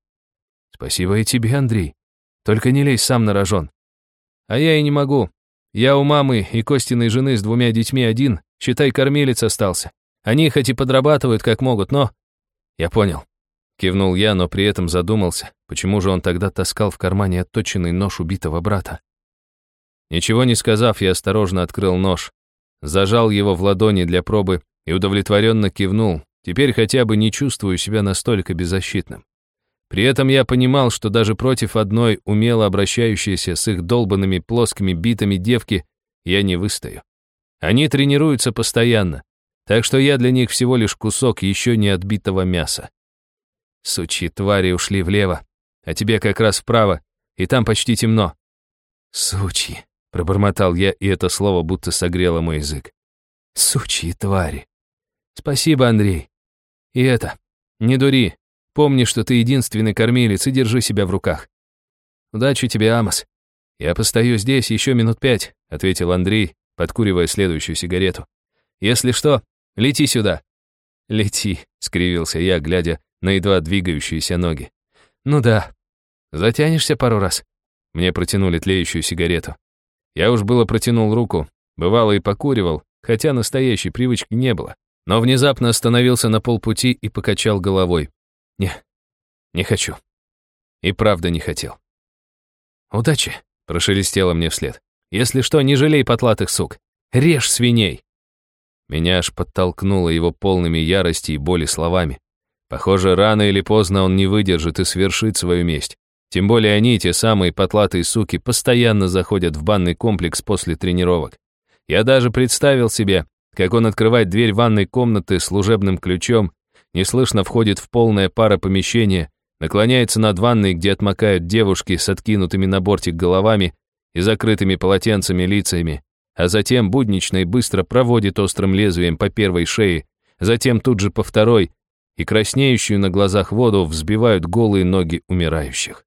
Спасибо и тебе, Андрей. Только не лезь сам на рожон. А я и не могу. Я у мамы и Костиной жены с двумя детьми один, считай, кормилец остался. Они хоть и подрабатывают как могут, но... Я понял. Кивнул я, но при этом задумался, почему же он тогда таскал в кармане отточенный нож убитого брата. Ничего не сказав, я осторожно открыл нож, зажал его в ладони для пробы и удовлетворенно кивнул. Теперь хотя бы не чувствую себя настолько беззащитным. При этом я понимал, что даже против одной умело обращающейся с их долбанными плоскими битами девки я не выстою. Они тренируются постоянно, так что я для них всего лишь кусок еще не отбитого мяса. Сучьи твари ушли влево, а тебе как раз вправо, и там почти темно. Сучьи, пробормотал я, и это слово будто согрело мой язык. Сучьи твари. Спасибо, Андрей. И это, не дури. Помни, что ты единственный кормилец, и держи себя в руках. Удачи тебе, Амос. Я постою здесь еще минут пять, ответил Андрей, подкуривая следующую сигарету. Если что, лети сюда. Лети, скривился я, глядя на едва двигающиеся ноги. Ну да. Затянешься пару раз. Мне протянули тлеющую сигарету. Я уж было протянул руку, бывало и покуривал, хотя настоящей привычки не было. Но внезапно остановился на полпути и покачал головой. Не, не хочу. И правда не хотел. «Удачи», — прошелестело мне вслед. «Если что, не жалей потлатых сук. Режь свиней». Меня аж подтолкнуло его полными ярости и боли словами. Похоже, рано или поздно он не выдержит и свершит свою месть. Тем более они, те самые потлатые суки, постоянно заходят в банный комплекс после тренировок. Я даже представил себе, как он открывает дверь ванной комнаты служебным ключом, неслышно входит в полное пара помещение, наклоняется над ванной, где отмокают девушки с откинутыми на бортик головами и закрытыми полотенцами лицами, а затем буднично и быстро проводит острым лезвием по первой шее, затем тут же по второй, и краснеющую на глазах воду взбивают голые ноги умирающих.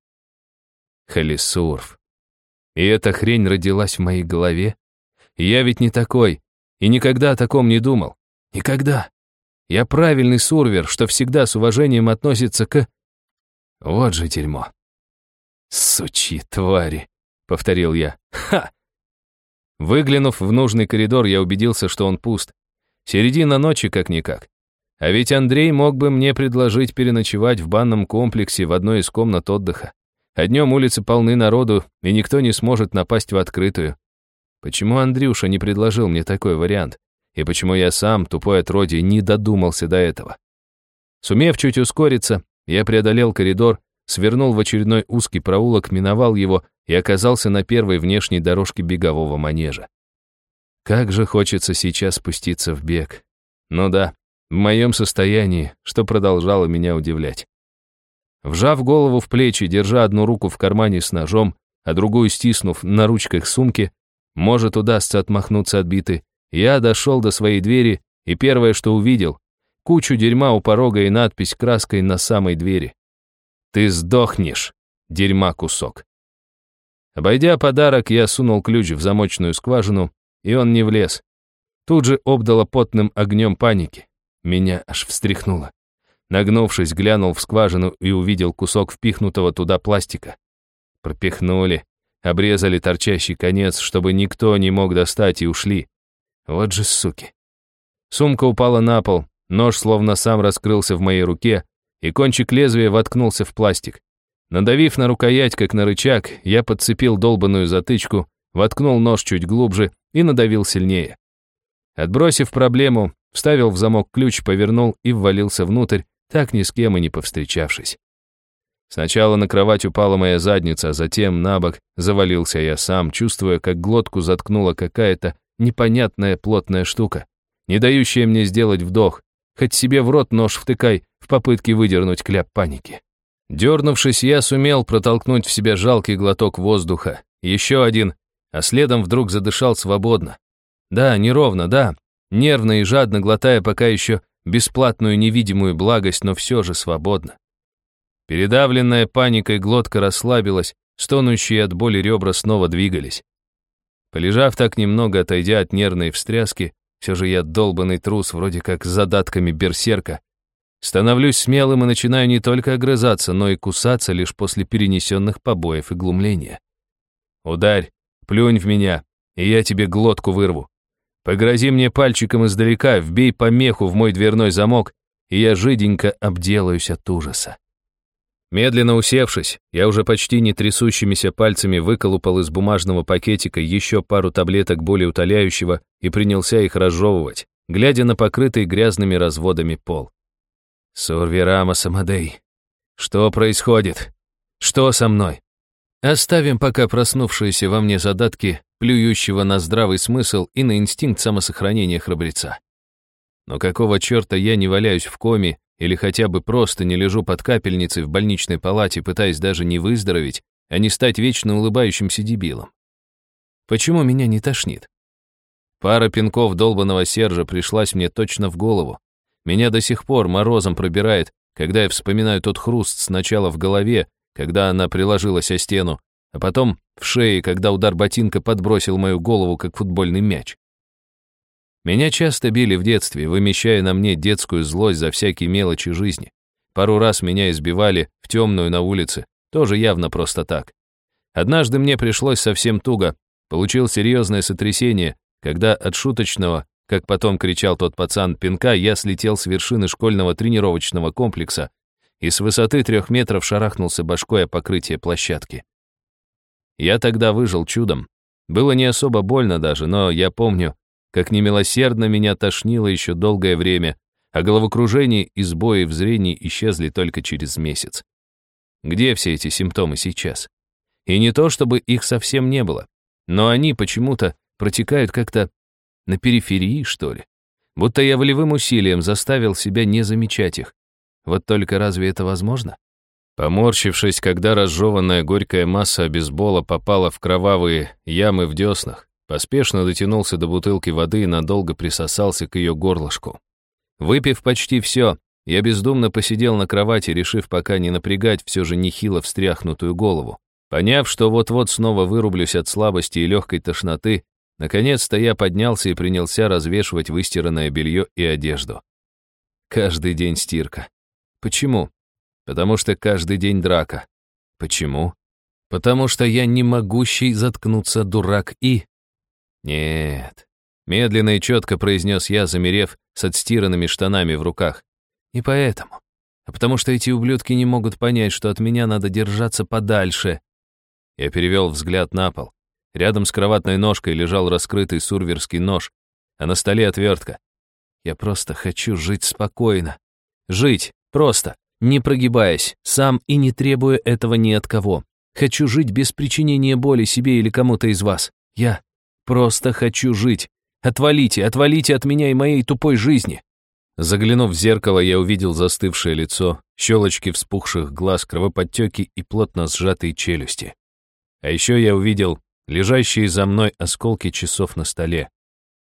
Халисурф. И эта хрень родилась в моей голове? Я ведь не такой, и никогда о таком не думал. Никогда. Я правильный сурвер, что всегда с уважением относится к... Вот же дерьмо. Сучи, твари, повторил я. Ха! Выглянув в нужный коридор, я убедился, что он пуст. Середина ночи как-никак. А ведь Андрей мог бы мне предложить переночевать в банном комплексе в одной из комнат отдыха. А днем улицы полны народу, и никто не сможет напасть в открытую. Почему Андрюша не предложил мне такой вариант? И почему я сам, тупой отродье, не додумался до этого? Сумев чуть ускориться, я преодолел коридор, свернул в очередной узкий проулок, миновал его и оказался на первой внешней дорожке бегового манежа. Как же хочется сейчас спуститься в бег. Ну да, в моем состоянии, что продолжало меня удивлять. Вжав голову в плечи, держа одну руку в кармане с ножом, а другую стиснув на ручках сумки, может, удастся отмахнуться от биты. Я дошел до своей двери, и первое, что увидел, кучу дерьма у порога и надпись краской на самой двери. «Ты сдохнешь, дерьма кусок». Обойдя подарок, я сунул ключ в замочную скважину, и он не влез. Тут же обдало потным огнем паники. Меня аж встряхнуло. Нагнувшись, глянул в скважину и увидел кусок впихнутого туда пластика. Пропихнули. Обрезали торчащий конец, чтобы никто не мог достать, и ушли. Вот же суки. Сумка упала на пол, нож словно сам раскрылся в моей руке, и кончик лезвия воткнулся в пластик. Надавив на рукоять, как на рычаг, я подцепил долбанную затычку, воткнул нож чуть глубже и надавил сильнее. Отбросив проблему, вставил в замок ключ, повернул и ввалился внутрь, так ни с кем и не повстречавшись. Сначала на кровать упала моя задница, а затем на бок завалился я сам, чувствуя, как глотку заткнула какая-то непонятная плотная штука, не дающая мне сделать вдох, хоть себе в рот нож втыкай в попытке выдернуть кляп паники. Дернувшись, я сумел протолкнуть в себя жалкий глоток воздуха, еще один, а следом вдруг задышал свободно. Да, неровно, да, нервно и жадно глотая пока еще бесплатную невидимую благость, но все же свободно. Передавленная паникой глотка расслабилась, стонущие от боли ребра снова двигались. Полежав так немного, отойдя от нервной встряски, все же я долбанный трус, вроде как с задатками берсерка, становлюсь смелым и начинаю не только огрызаться, но и кусаться лишь после перенесенных побоев и глумления. Ударь, плюнь в меня, и я тебе глотку вырву. Погрози мне пальчиком издалека, вбей помеху в мой дверной замок, и я жиденько обделаюсь от ужаса. Медленно усевшись, я уже почти не трясущимися пальцами выколупал из бумажного пакетика еще пару таблеток более утоляющего и принялся их разжевывать, глядя на покрытый грязными разводами пол. Сурвирама Самадей, что происходит? Что со мной? Оставим пока проснувшиеся во мне задатки, плюющего на здравый смысл и на инстинкт самосохранения храбреца. Но какого черта я не валяюсь в коме или хотя бы просто не лежу под капельницей в больничной палате, пытаясь даже не выздороветь, а не стать вечно улыбающимся дебилом? Почему меня не тошнит? Пара пинков долбанного Сержа пришлась мне точно в голову. Меня до сих пор морозом пробирает, когда я вспоминаю тот хруст сначала в голове, когда она приложилась о стену, а потом в шее, когда удар ботинка подбросил мою голову, как футбольный мяч. Меня часто били в детстве, вымещая на мне детскую злость за всякие мелочи жизни. Пару раз меня избивали в темную на улице, тоже явно просто так. Однажды мне пришлось совсем туго, получил серьезное сотрясение, когда от шуточного, как потом кричал тот пацан, пинка, я слетел с вершины школьного тренировочного комплекса и с высоты трех метров шарахнулся башкой о покрытие площадки. Я тогда выжил чудом. Было не особо больно даже, но я помню, как немилосердно меня тошнило еще долгое время, а головокружение и сбои в зрении исчезли только через месяц. Где все эти симптомы сейчас? И не то, чтобы их совсем не было, но они почему-то протекают как-то на периферии, что ли. Будто я волевым усилием заставил себя не замечать их. Вот только разве это возможно? Поморщившись, когда разжеванная горькая масса обезбола попала в кровавые ямы в деснах, Поспешно дотянулся до бутылки воды и надолго присосался к ее горлышку. Выпив почти все, я бездумно посидел на кровати, решив пока не напрягать все же нехило встряхнутую голову. Поняв, что вот-вот снова вырублюсь от слабости и легкой тошноты, наконец-то я поднялся и принялся развешивать выстиранное белье и одежду. Каждый день стирка. Почему? Потому что каждый день драка. Почему? Потому что я не могущий заткнуться дурак и... «Нет», — медленно и четко произнес я, замерев с отстиранными штанами в руках. «Не поэтому, а потому что эти ублюдки не могут понять, что от меня надо держаться подальше». Я перевел взгляд на пол. Рядом с кроватной ножкой лежал раскрытый сурверский нож, а на столе отвертка. Я просто хочу жить спокойно. Жить, просто, не прогибаясь, сам и не требуя этого ни от кого. Хочу жить без причинения боли себе или кому-то из вас. Я Просто хочу жить. Отвалите, отвалите от меня и моей тупой жизни. Заглянув в зеркало, я увидел застывшее лицо, щелочки вспухших глаз, кровоподтеки и плотно сжатые челюсти. А еще я увидел лежащие за мной осколки часов на столе.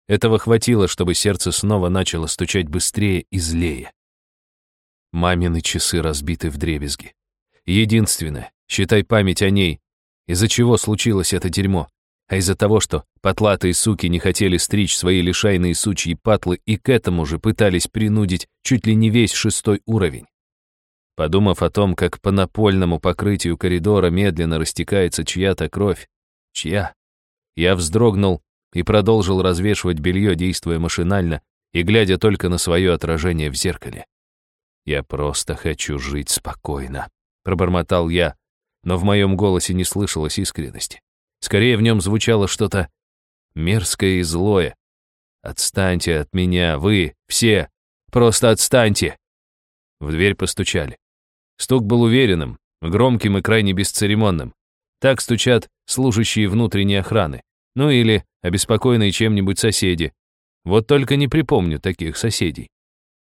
Этого хватило, чтобы сердце снова начало стучать быстрее и злее. Мамины часы разбиты в дребезги. Единственное, считай память о ней, из-за чего случилось это дерьмо а из-за того, что потлатые суки не хотели стричь свои лишайные сучьи патлы и к этому же пытались принудить чуть ли не весь шестой уровень. Подумав о том, как по напольному покрытию коридора медленно растекается чья-то кровь, чья, я вздрогнул и продолжил развешивать белье, действуя машинально и глядя только на свое отражение в зеркале. «Я просто хочу жить спокойно», — пробормотал я, но в моем голосе не слышалось искренности. Скорее в нем звучало что-то мерзкое и злое. «Отстаньте от меня, вы, все! Просто отстаньте!» В дверь постучали. Стук был уверенным, громким и крайне бесцеремонным. Так стучат служащие внутренней охраны. Ну или обеспокоенные чем-нибудь соседи. Вот только не припомню таких соседей.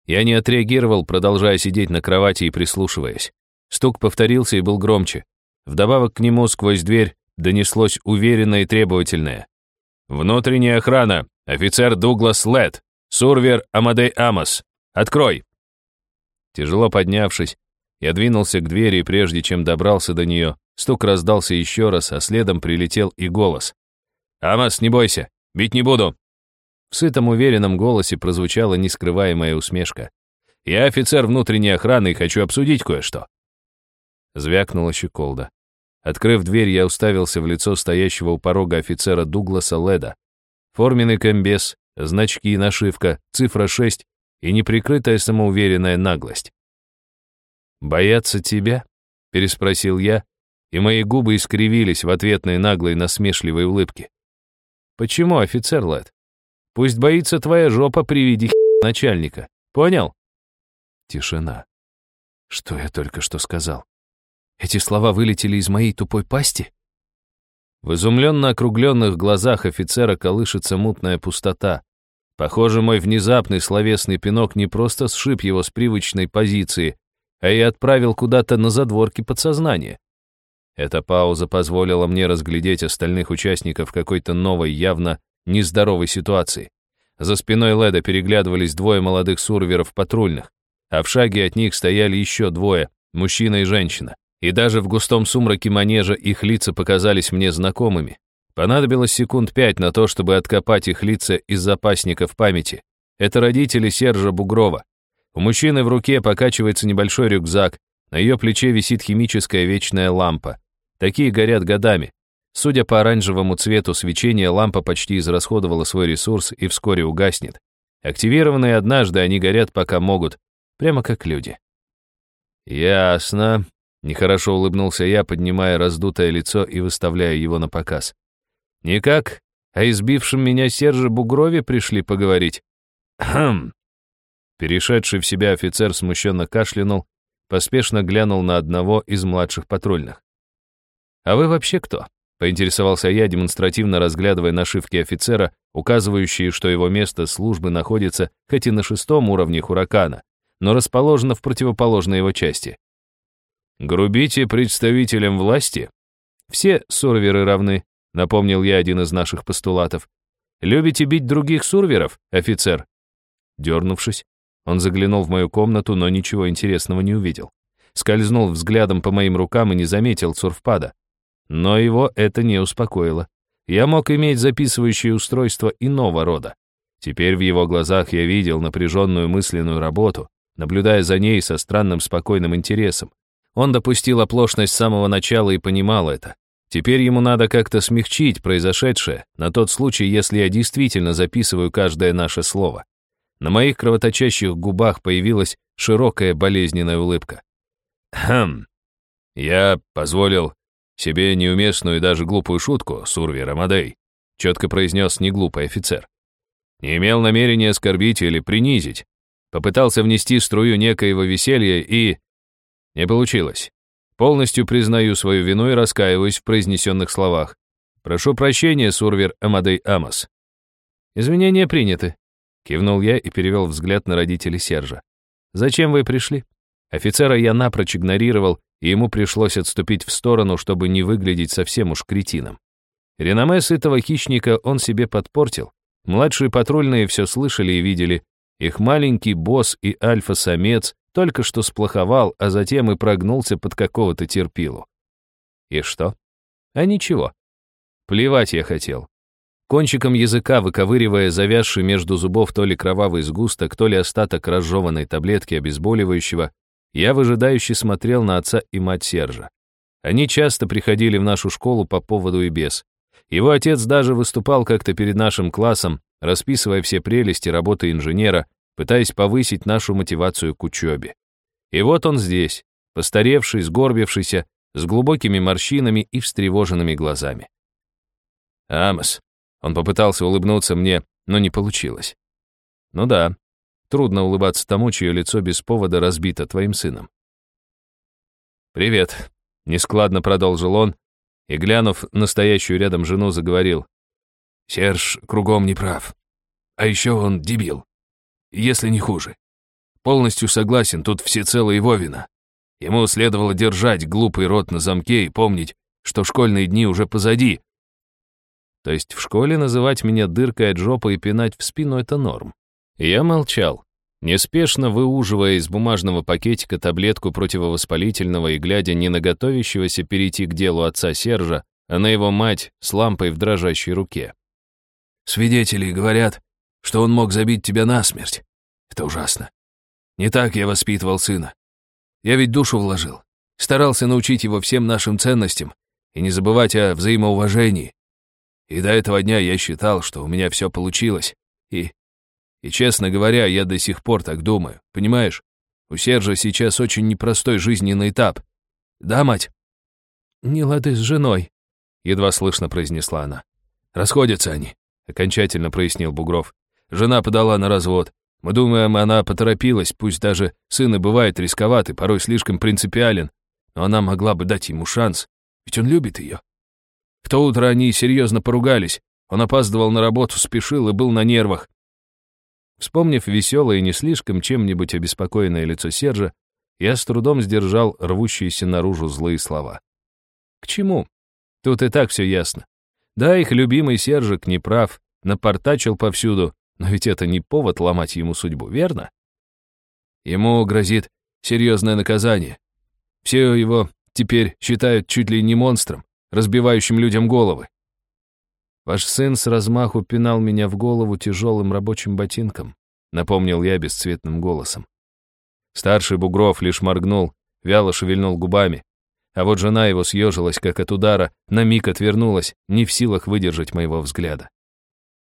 Я не отреагировал, продолжая сидеть на кровати и прислушиваясь. Стук повторился и был громче. Вдобавок к нему сквозь дверь донеслось уверенное и требовательное. «Внутренняя охрана! Офицер Дуглас Лед! Сурвер Амадей Амос! Открой!» Тяжело поднявшись, я двинулся к двери, и прежде чем добрался до нее, стук раздался еще раз, а следом прилетел и голос. «Амос, не бойся, бить не буду!» В сытом уверенном голосе прозвучала нескрываемая усмешка. «Я офицер внутренней охраны и хочу обсудить кое-что». Звякнула щеколда. Открыв дверь, я уставился в лицо стоящего у порога офицера Дугласа Леда. Форменный комбез, значки, нашивка, цифра 6 и неприкрытая самоуверенная наглость. «Бояться тебя?» — переспросил я, и мои губы искривились в ответной наглой насмешливой улыбке. «Почему, офицер Лед? Пусть боится твоя жопа при виде начальника. Понял?» Тишина. Что я только что сказал? Эти слова вылетели из моей тупой пасти? В изумленно округленных глазах офицера колышется мутная пустота. Похоже, мой внезапный словесный пинок не просто сшиб его с привычной позиции, а и отправил куда-то на задворки подсознания. Эта пауза позволила мне разглядеть остальных участников какой-то новой, явно нездоровой ситуации. За спиной Леда переглядывались двое молодых сурверов патрульных, а в шаге от них стояли еще двое, мужчина и женщина. И даже в густом сумраке манежа их лица показались мне знакомыми. Понадобилось секунд пять на то, чтобы откопать их лица из запасников памяти. Это родители Сержа Бугрова. У мужчины в руке покачивается небольшой рюкзак, на ее плече висит химическая вечная лампа. Такие горят годами. Судя по оранжевому цвету свечения, лампа почти израсходовала свой ресурс и вскоре угаснет. Активированные однажды, они горят пока могут, прямо как люди. «Ясно», — нехорошо улыбнулся я, поднимая раздутое лицо и выставляя его на показ. «Никак, а избившим меня Серже Бугрове пришли поговорить». «Хм». Перешедший в себя офицер смущенно кашлянул, поспешно глянул на одного из младших патрульных. «А вы вообще кто?» — поинтересовался я, демонстративно разглядывая нашивки офицера, указывающие, что его место службы находится хоть и на шестом уровне Хуракана, но расположено в противоположной его части. «Грубите представителям власти?» «Все сурверы равны», — напомнил я один из наших постулатов. «Любите бить других сурверов, офицер?» Дернувшись, он заглянул в мою комнату, но ничего интересного не увидел. Скользнул взглядом по моим рукам и не заметил сурфпада. Но его это не успокоило. Я мог иметь записывающее устройство иного рода. Теперь в его глазах я видел напряженную мысленную работу, наблюдая за ней со странным спокойным интересом. Он допустил оплошность с самого начала и понимал это. Теперь ему надо как-то смягчить произошедшее, на тот случай, если я действительно записываю каждое наше слово. На моих кровоточащих губах появилась широкая болезненная улыбка. «Хм, я позволил себе неуместную и даже глупую шутку, Сурвер Амадей, четко произнес неглупый офицер. Не имел намерения оскорбить или принизить. Попытался внести струю некоего веселья и... Не получилось. Полностью признаю свою вину и раскаиваюсь в произнесенных словах. Прошу прощения, Сурвер Амадей Амос. Извинения приняты. Кивнул я и перевел взгляд на родителей Сержа. Зачем вы пришли? Офицера я напрочь игнорировал и ему пришлось отступить в сторону, чтобы не выглядеть совсем уж кретином. Реноме сытого хищника он себе подпортил. Младшие патрульные все слышали и видели. Их маленький босс и альфа-самец только что сплоховал, а затем и прогнулся под какого-то терпилу. И что? А ничего. Плевать я хотел. Кончиком языка, выковыривая завязший между зубов то ли кровавый сгусток, то ли остаток разжеванной таблетки обезболивающего, я выжидающе смотрел на отца и мать Сержа. Они часто приходили в нашу школу по поводу и без. Его отец даже выступал как-то перед нашим классом, расписывая все прелести работы инженера, пытаясь повысить нашу мотивацию к учебе. И вот он здесь, постаревший, сгорбившийся, с глубокими морщинами и встревоженными глазами. «Амос», он попытался улыбнуться мне, но не получилось. Ну да, Трудно улыбаться тому, чье лицо без повода разбито твоим сыном. «Привет», — нескладно продолжил он, и, глянув настоящую рядом жену, заговорил. «Серж кругом не прав. А еще он дебил. Если не хуже. Полностью согласен, тут всецело его вина. Ему следовало держать глупый рот на замке и помнить, что школьные дни уже позади. То есть в школе называть меня дыркой от жопы и пинать в спину — это норм. Я молчал, неспешно выуживая из бумажного пакетика таблетку противовоспалительного и глядя не на готовящегося перейти к делу отца Сержа, а на его мать с лампой в дрожащей руке. «Свидетели говорят, что он мог забить тебя насмерть. Это ужасно. Не так я воспитывал сына. Я ведь душу вложил, старался научить его всем нашим ценностям и не забывать о взаимоуважении. И до этого дня я считал, что у меня все получилось, и и, честно говоря, я до сих пор так думаю, понимаешь? У Сержа сейчас очень непростой жизненный этап. Да, мать?» «Не лады с женой», — едва слышно произнесла она. «Расходятся они», — окончательно прояснил Бугров. «Жена подала на развод. Мы думаем, она поторопилась, пусть даже сын и бывает рисковат и порой слишком принципиален. но она могла бы дать ему шанс, ведь он любит ее. В то утро они серьезно поругались. Он опаздывал на работу, спешил и был на нервах. Вспомнив веселое и не слишком чем-нибудь обеспокоенное лицо Сержа, я с трудом сдержал рвущиеся наружу злые слова. К чему? Тут и так все ясно. Да, их любимый Сержик не прав, напортачил повсюду, но ведь это не повод ломать ему судьбу, верно? Ему грозит серьезное наказание. Все его теперь считают чуть ли не монстром, разбивающим людям головы. Ваш сын с размаху пинал меня в голову тяжелым рабочим ботинком, напомнил я бесцветным голосом. Старший Бугров лишь моргнул, вяло шевельнул губами. А вот жена его съежилась, как от удара, на миг отвернулась, не в силах выдержать моего взгляда.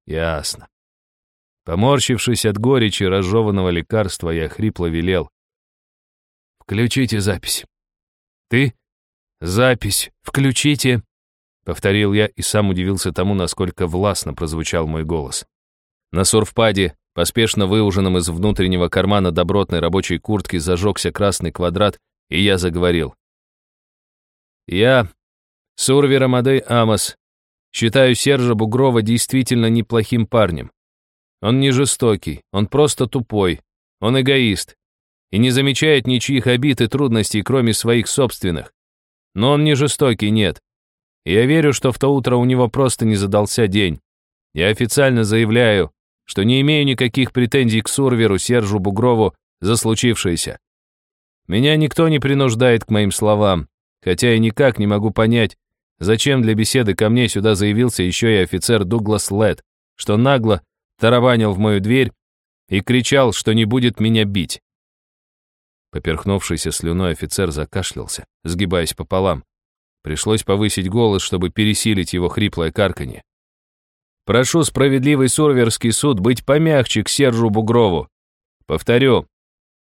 Ясно. Поморщившись от горечи разжеванного лекарства, я хрипло велел. «Включите запись». «Ты?» «Запись. Включите». Повторил я и сам удивился тому, насколько властно прозвучал мой голос. На сурфпаде, поспешно выуженном из внутреннего кармана добротной рабочей куртки, зажегся красный квадрат, и я заговорил. «Я, Сурвер Амадей Амос, считаю Сержа Бугрова действительно неплохим парнем. Он не жестокий, он просто тупой, он эгоист и не замечает ничьих обид и трудностей, кроме своих собственных. Но он не жестокий, нет. Я верю, что в то утро у него просто не задался день. Я официально заявляю, что не имею никаких претензий к Сурверу Сержу Бугрову за случившееся. Меня никто не принуждает к моим словам, хотя я никак не могу понять, зачем для беседы ко мне сюда заявился еще и офицер Дуглас Лед, что нагло тарабанил в мою дверь и кричал, что не будет меня бить. Поперхнувшийся слюной офицер закашлялся, сгибаясь пополам. Пришлось повысить голос, чтобы пересилить его хриплое карканье. «Прошу справедливый сурверский суд быть помягче к Сержу Бугрову. Повторю,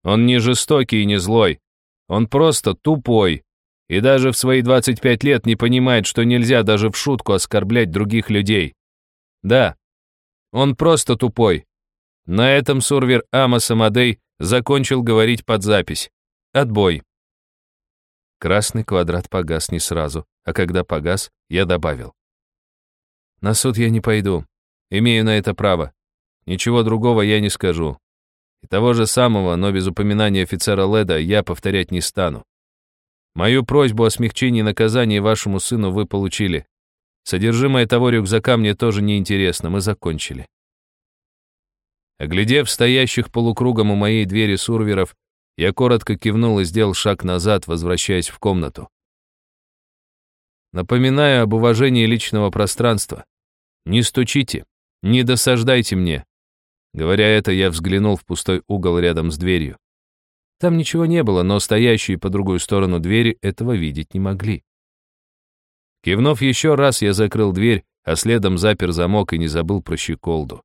он не жестокий и не злой. Он просто тупой. И даже в свои 25 лет не понимает, что нельзя даже в шутку оскорблять других людей. Да, он просто тупой. На этом сурвер Амос Амадей закончил говорить под запись. Отбой. Красный квадрат погас не сразу, а когда погас, я добавил. На суд я не пойду. Имею на это право. Ничего другого я не скажу. И того же самого, но без упоминания офицера Леда, я повторять не стану. Мою просьбу о смягчении наказания вашему сыну вы получили. Содержимое того рюкзака мне тоже не интересно, мы закончили. Оглядев стоящих полукругом у моей двери сурверов, я коротко кивнул и сделал шаг назад, возвращаясь в комнату. Напоминаю об уважении личного пространства. Не стучите, не досаждайте мне. Говоря это, я взглянул в пустой угол рядом с дверью. Там ничего не было, но стоящие по другую сторону двери этого видеть не могли. Кивнув еще раз, я закрыл дверь, а следом запер замок и не забыл про щеколду.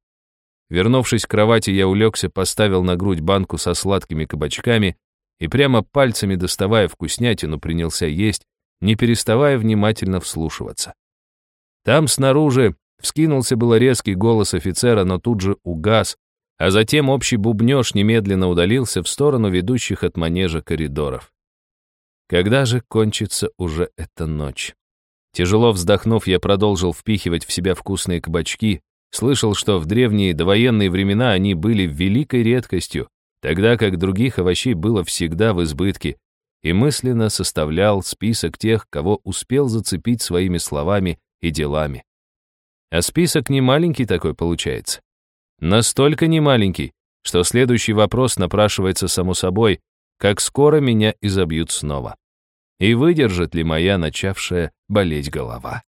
Вернувшись к кровати, я улегся, поставил на грудь банку со сладкими кабачками и прямо пальцами, доставая вкуснятину, принялся есть, не переставая внимательно вслушиваться. Там снаружи вскинулся было резкий голос офицера, но тут же угас, а затем общий бубнёж немедленно удалился в сторону ведущих от манежа коридоров. Когда же кончится уже эта ночь? Тяжело вздохнув, я продолжил впихивать в себя вкусные кабачки, Слышал, что в древние довоенные времена они были великой редкостью, тогда как других овощей было всегда в избытке, и мысленно составлял список тех, кого успел зацепить своими словами и делами. А список не маленький такой получается. Настолько не маленький, что следующий вопрос напрашивается само собой, как скоро меня изобьют снова. И выдержит ли моя начавшая болеть голова?